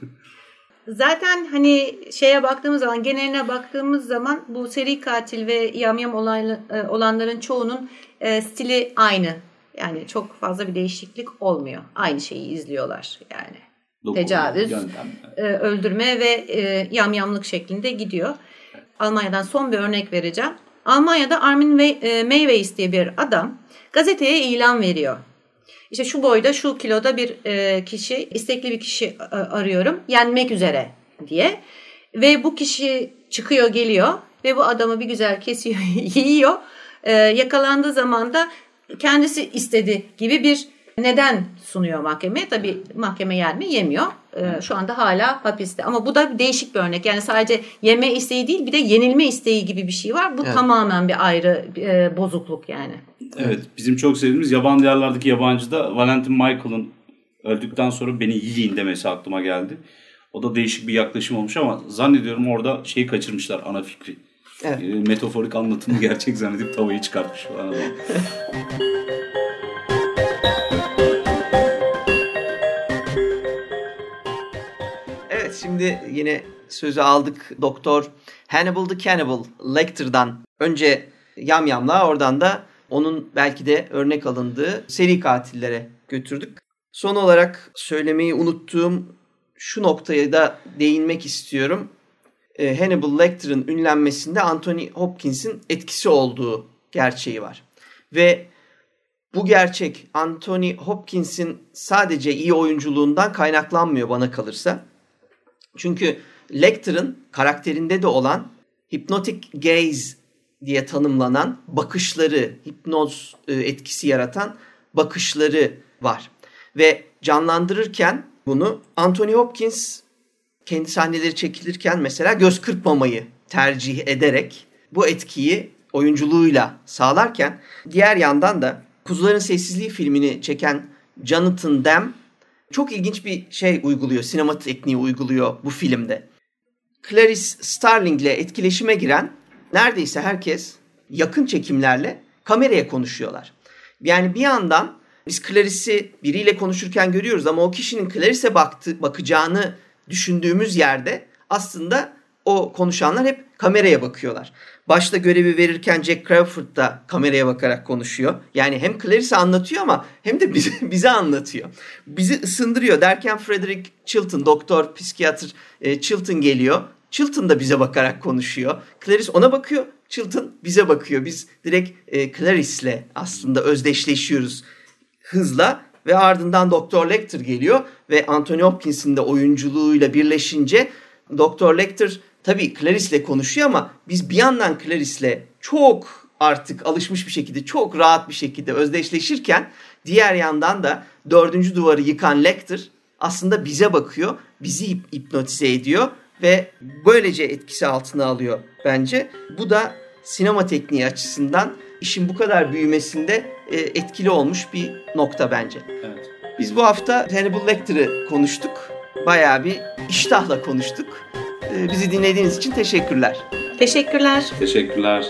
Zaten hani şeye baktığımız zaman geneline baktığımız zaman bu seri katil ve yamyam olaylı, e, olanların çoğunun e, stili aynı. Yani çok fazla bir değişiklik olmuyor. Aynı şeyi izliyorlar yani. Dokun, Tecavüz, yöntem. e, öldürme ve e, yamyamlık şeklinde gidiyor. Almanya'dan son bir örnek vereceğim. Almanya'da Armin Ve- e, Mayweis diye bir adam gazeteye ilan veriyor. İşte şu boyda şu kiloda bir e, kişi istekli bir kişi e, arıyorum yenmek üzere diye. Ve bu kişi çıkıyor geliyor ve bu adamı bir güzel kesiyor yiyor. E, yakalandığı zaman da kendisi istedi gibi bir neden sunuyor mahkemeye. Tabii mahkeme yer mi yemiyor. E, şu anda hala hapiste. Ama bu da değişik bir örnek. Yani sadece yeme isteği değil bir de yenilme isteği gibi bir şey var. Bu Evet. tamamen bir ayrı e, bozukluk yani. Evet bizim çok sevdiğimiz yaban diyarlardaki yabancı da Valentin Michael'ın öldükten sonra beni yiyin demesi aklıma geldi. O da değişik bir yaklaşım olmuş ama zannediyorum orada şeyi kaçırmışlar ana fikri. Evet. E, metaforik anlatımı gerçek zannedip tavayı çıkartmış falan şimdi yine sözü aldık Doktor Hannibal the Cannibal Lecter'dan. Önce Yamyam'la oradan da onun belki de örnek alındığı seri katillere götürdük. Son olarak söylemeyi unuttuğum şu noktaya da değinmek istiyorum. Ee, Hannibal Lecter'ın ünlenmesinde Anthony Hopkins'in etkisi olduğu gerçeği var. Ve bu gerçek Anthony Hopkins'in sadece iyi oyunculuğundan kaynaklanmıyor bana kalırsa. Çünkü Lecter'ın karakterinde de olan hypnotic gaze diye tanımlanan bakışları, hipnoz e, etkisi yaratan bakışları var. Ve canlandırırken bunu Anthony Hopkins kendi sahneleri çekilirken mesela göz kırpmamayı tercih ederek bu etkiyi oyunculuğuyla sağlarken diğer yandan da Kuzuların Sessizliği filmini çeken Jonathan Demme çok ilginç bir şey uyguluyor, sinema tekniği uyguluyor bu filmde. Clarice Starling ile etkileşime giren neredeyse herkes yakın çekimlerle kameraya konuşuyorlar. Yani bir yandan biz Clarice'i biriyle konuşurken görüyoruz ama o kişinin Clarice'e baktı, bakacağını düşündüğümüz yerde aslında o konuşanlar hep kameraya bakıyorlar. Başta görevi verirken Jack Crawford da kameraya bakarak konuşuyor. Yani hem Clarice'i anlatıyor ama hem de bize, bize anlatıyor. Bizi ısındırıyor derken Frederick Chilton, doktor, psikiyatr e, Chilton geliyor. Chilton da bize bakarak konuşuyor. Clarice ona bakıyor, Chilton bize bakıyor. Biz direkt e, Clarice'le aslında özdeşleşiyoruz hızla ve ardından Doktor Lecter geliyor ve Anthony Hopkins'in de oyunculuğuyla birleşince Doktor Lecter tabii Clarice'le konuşuyor ama biz bir yandan Clarice'le çok artık alışmış bir şekilde çok rahat bir şekilde özdeşleşirken diğer yandan da dördüncü duvarı yıkan Lecter aslında bize bakıyor, bizi hip- hipnotize ediyor ve böylece etkisi altına alıyor bence. Bu da sinema tekniği açısından işin bu kadar büyümesinde e, etkili olmuş bir nokta bence. Evet. Biz bu hafta Hannibal Lecter'ı konuştuk. Bayağı bir iştahla konuştuk. E, bizi dinlediğiniz için teşekkürler. Teşekkürler. Teşekkürler.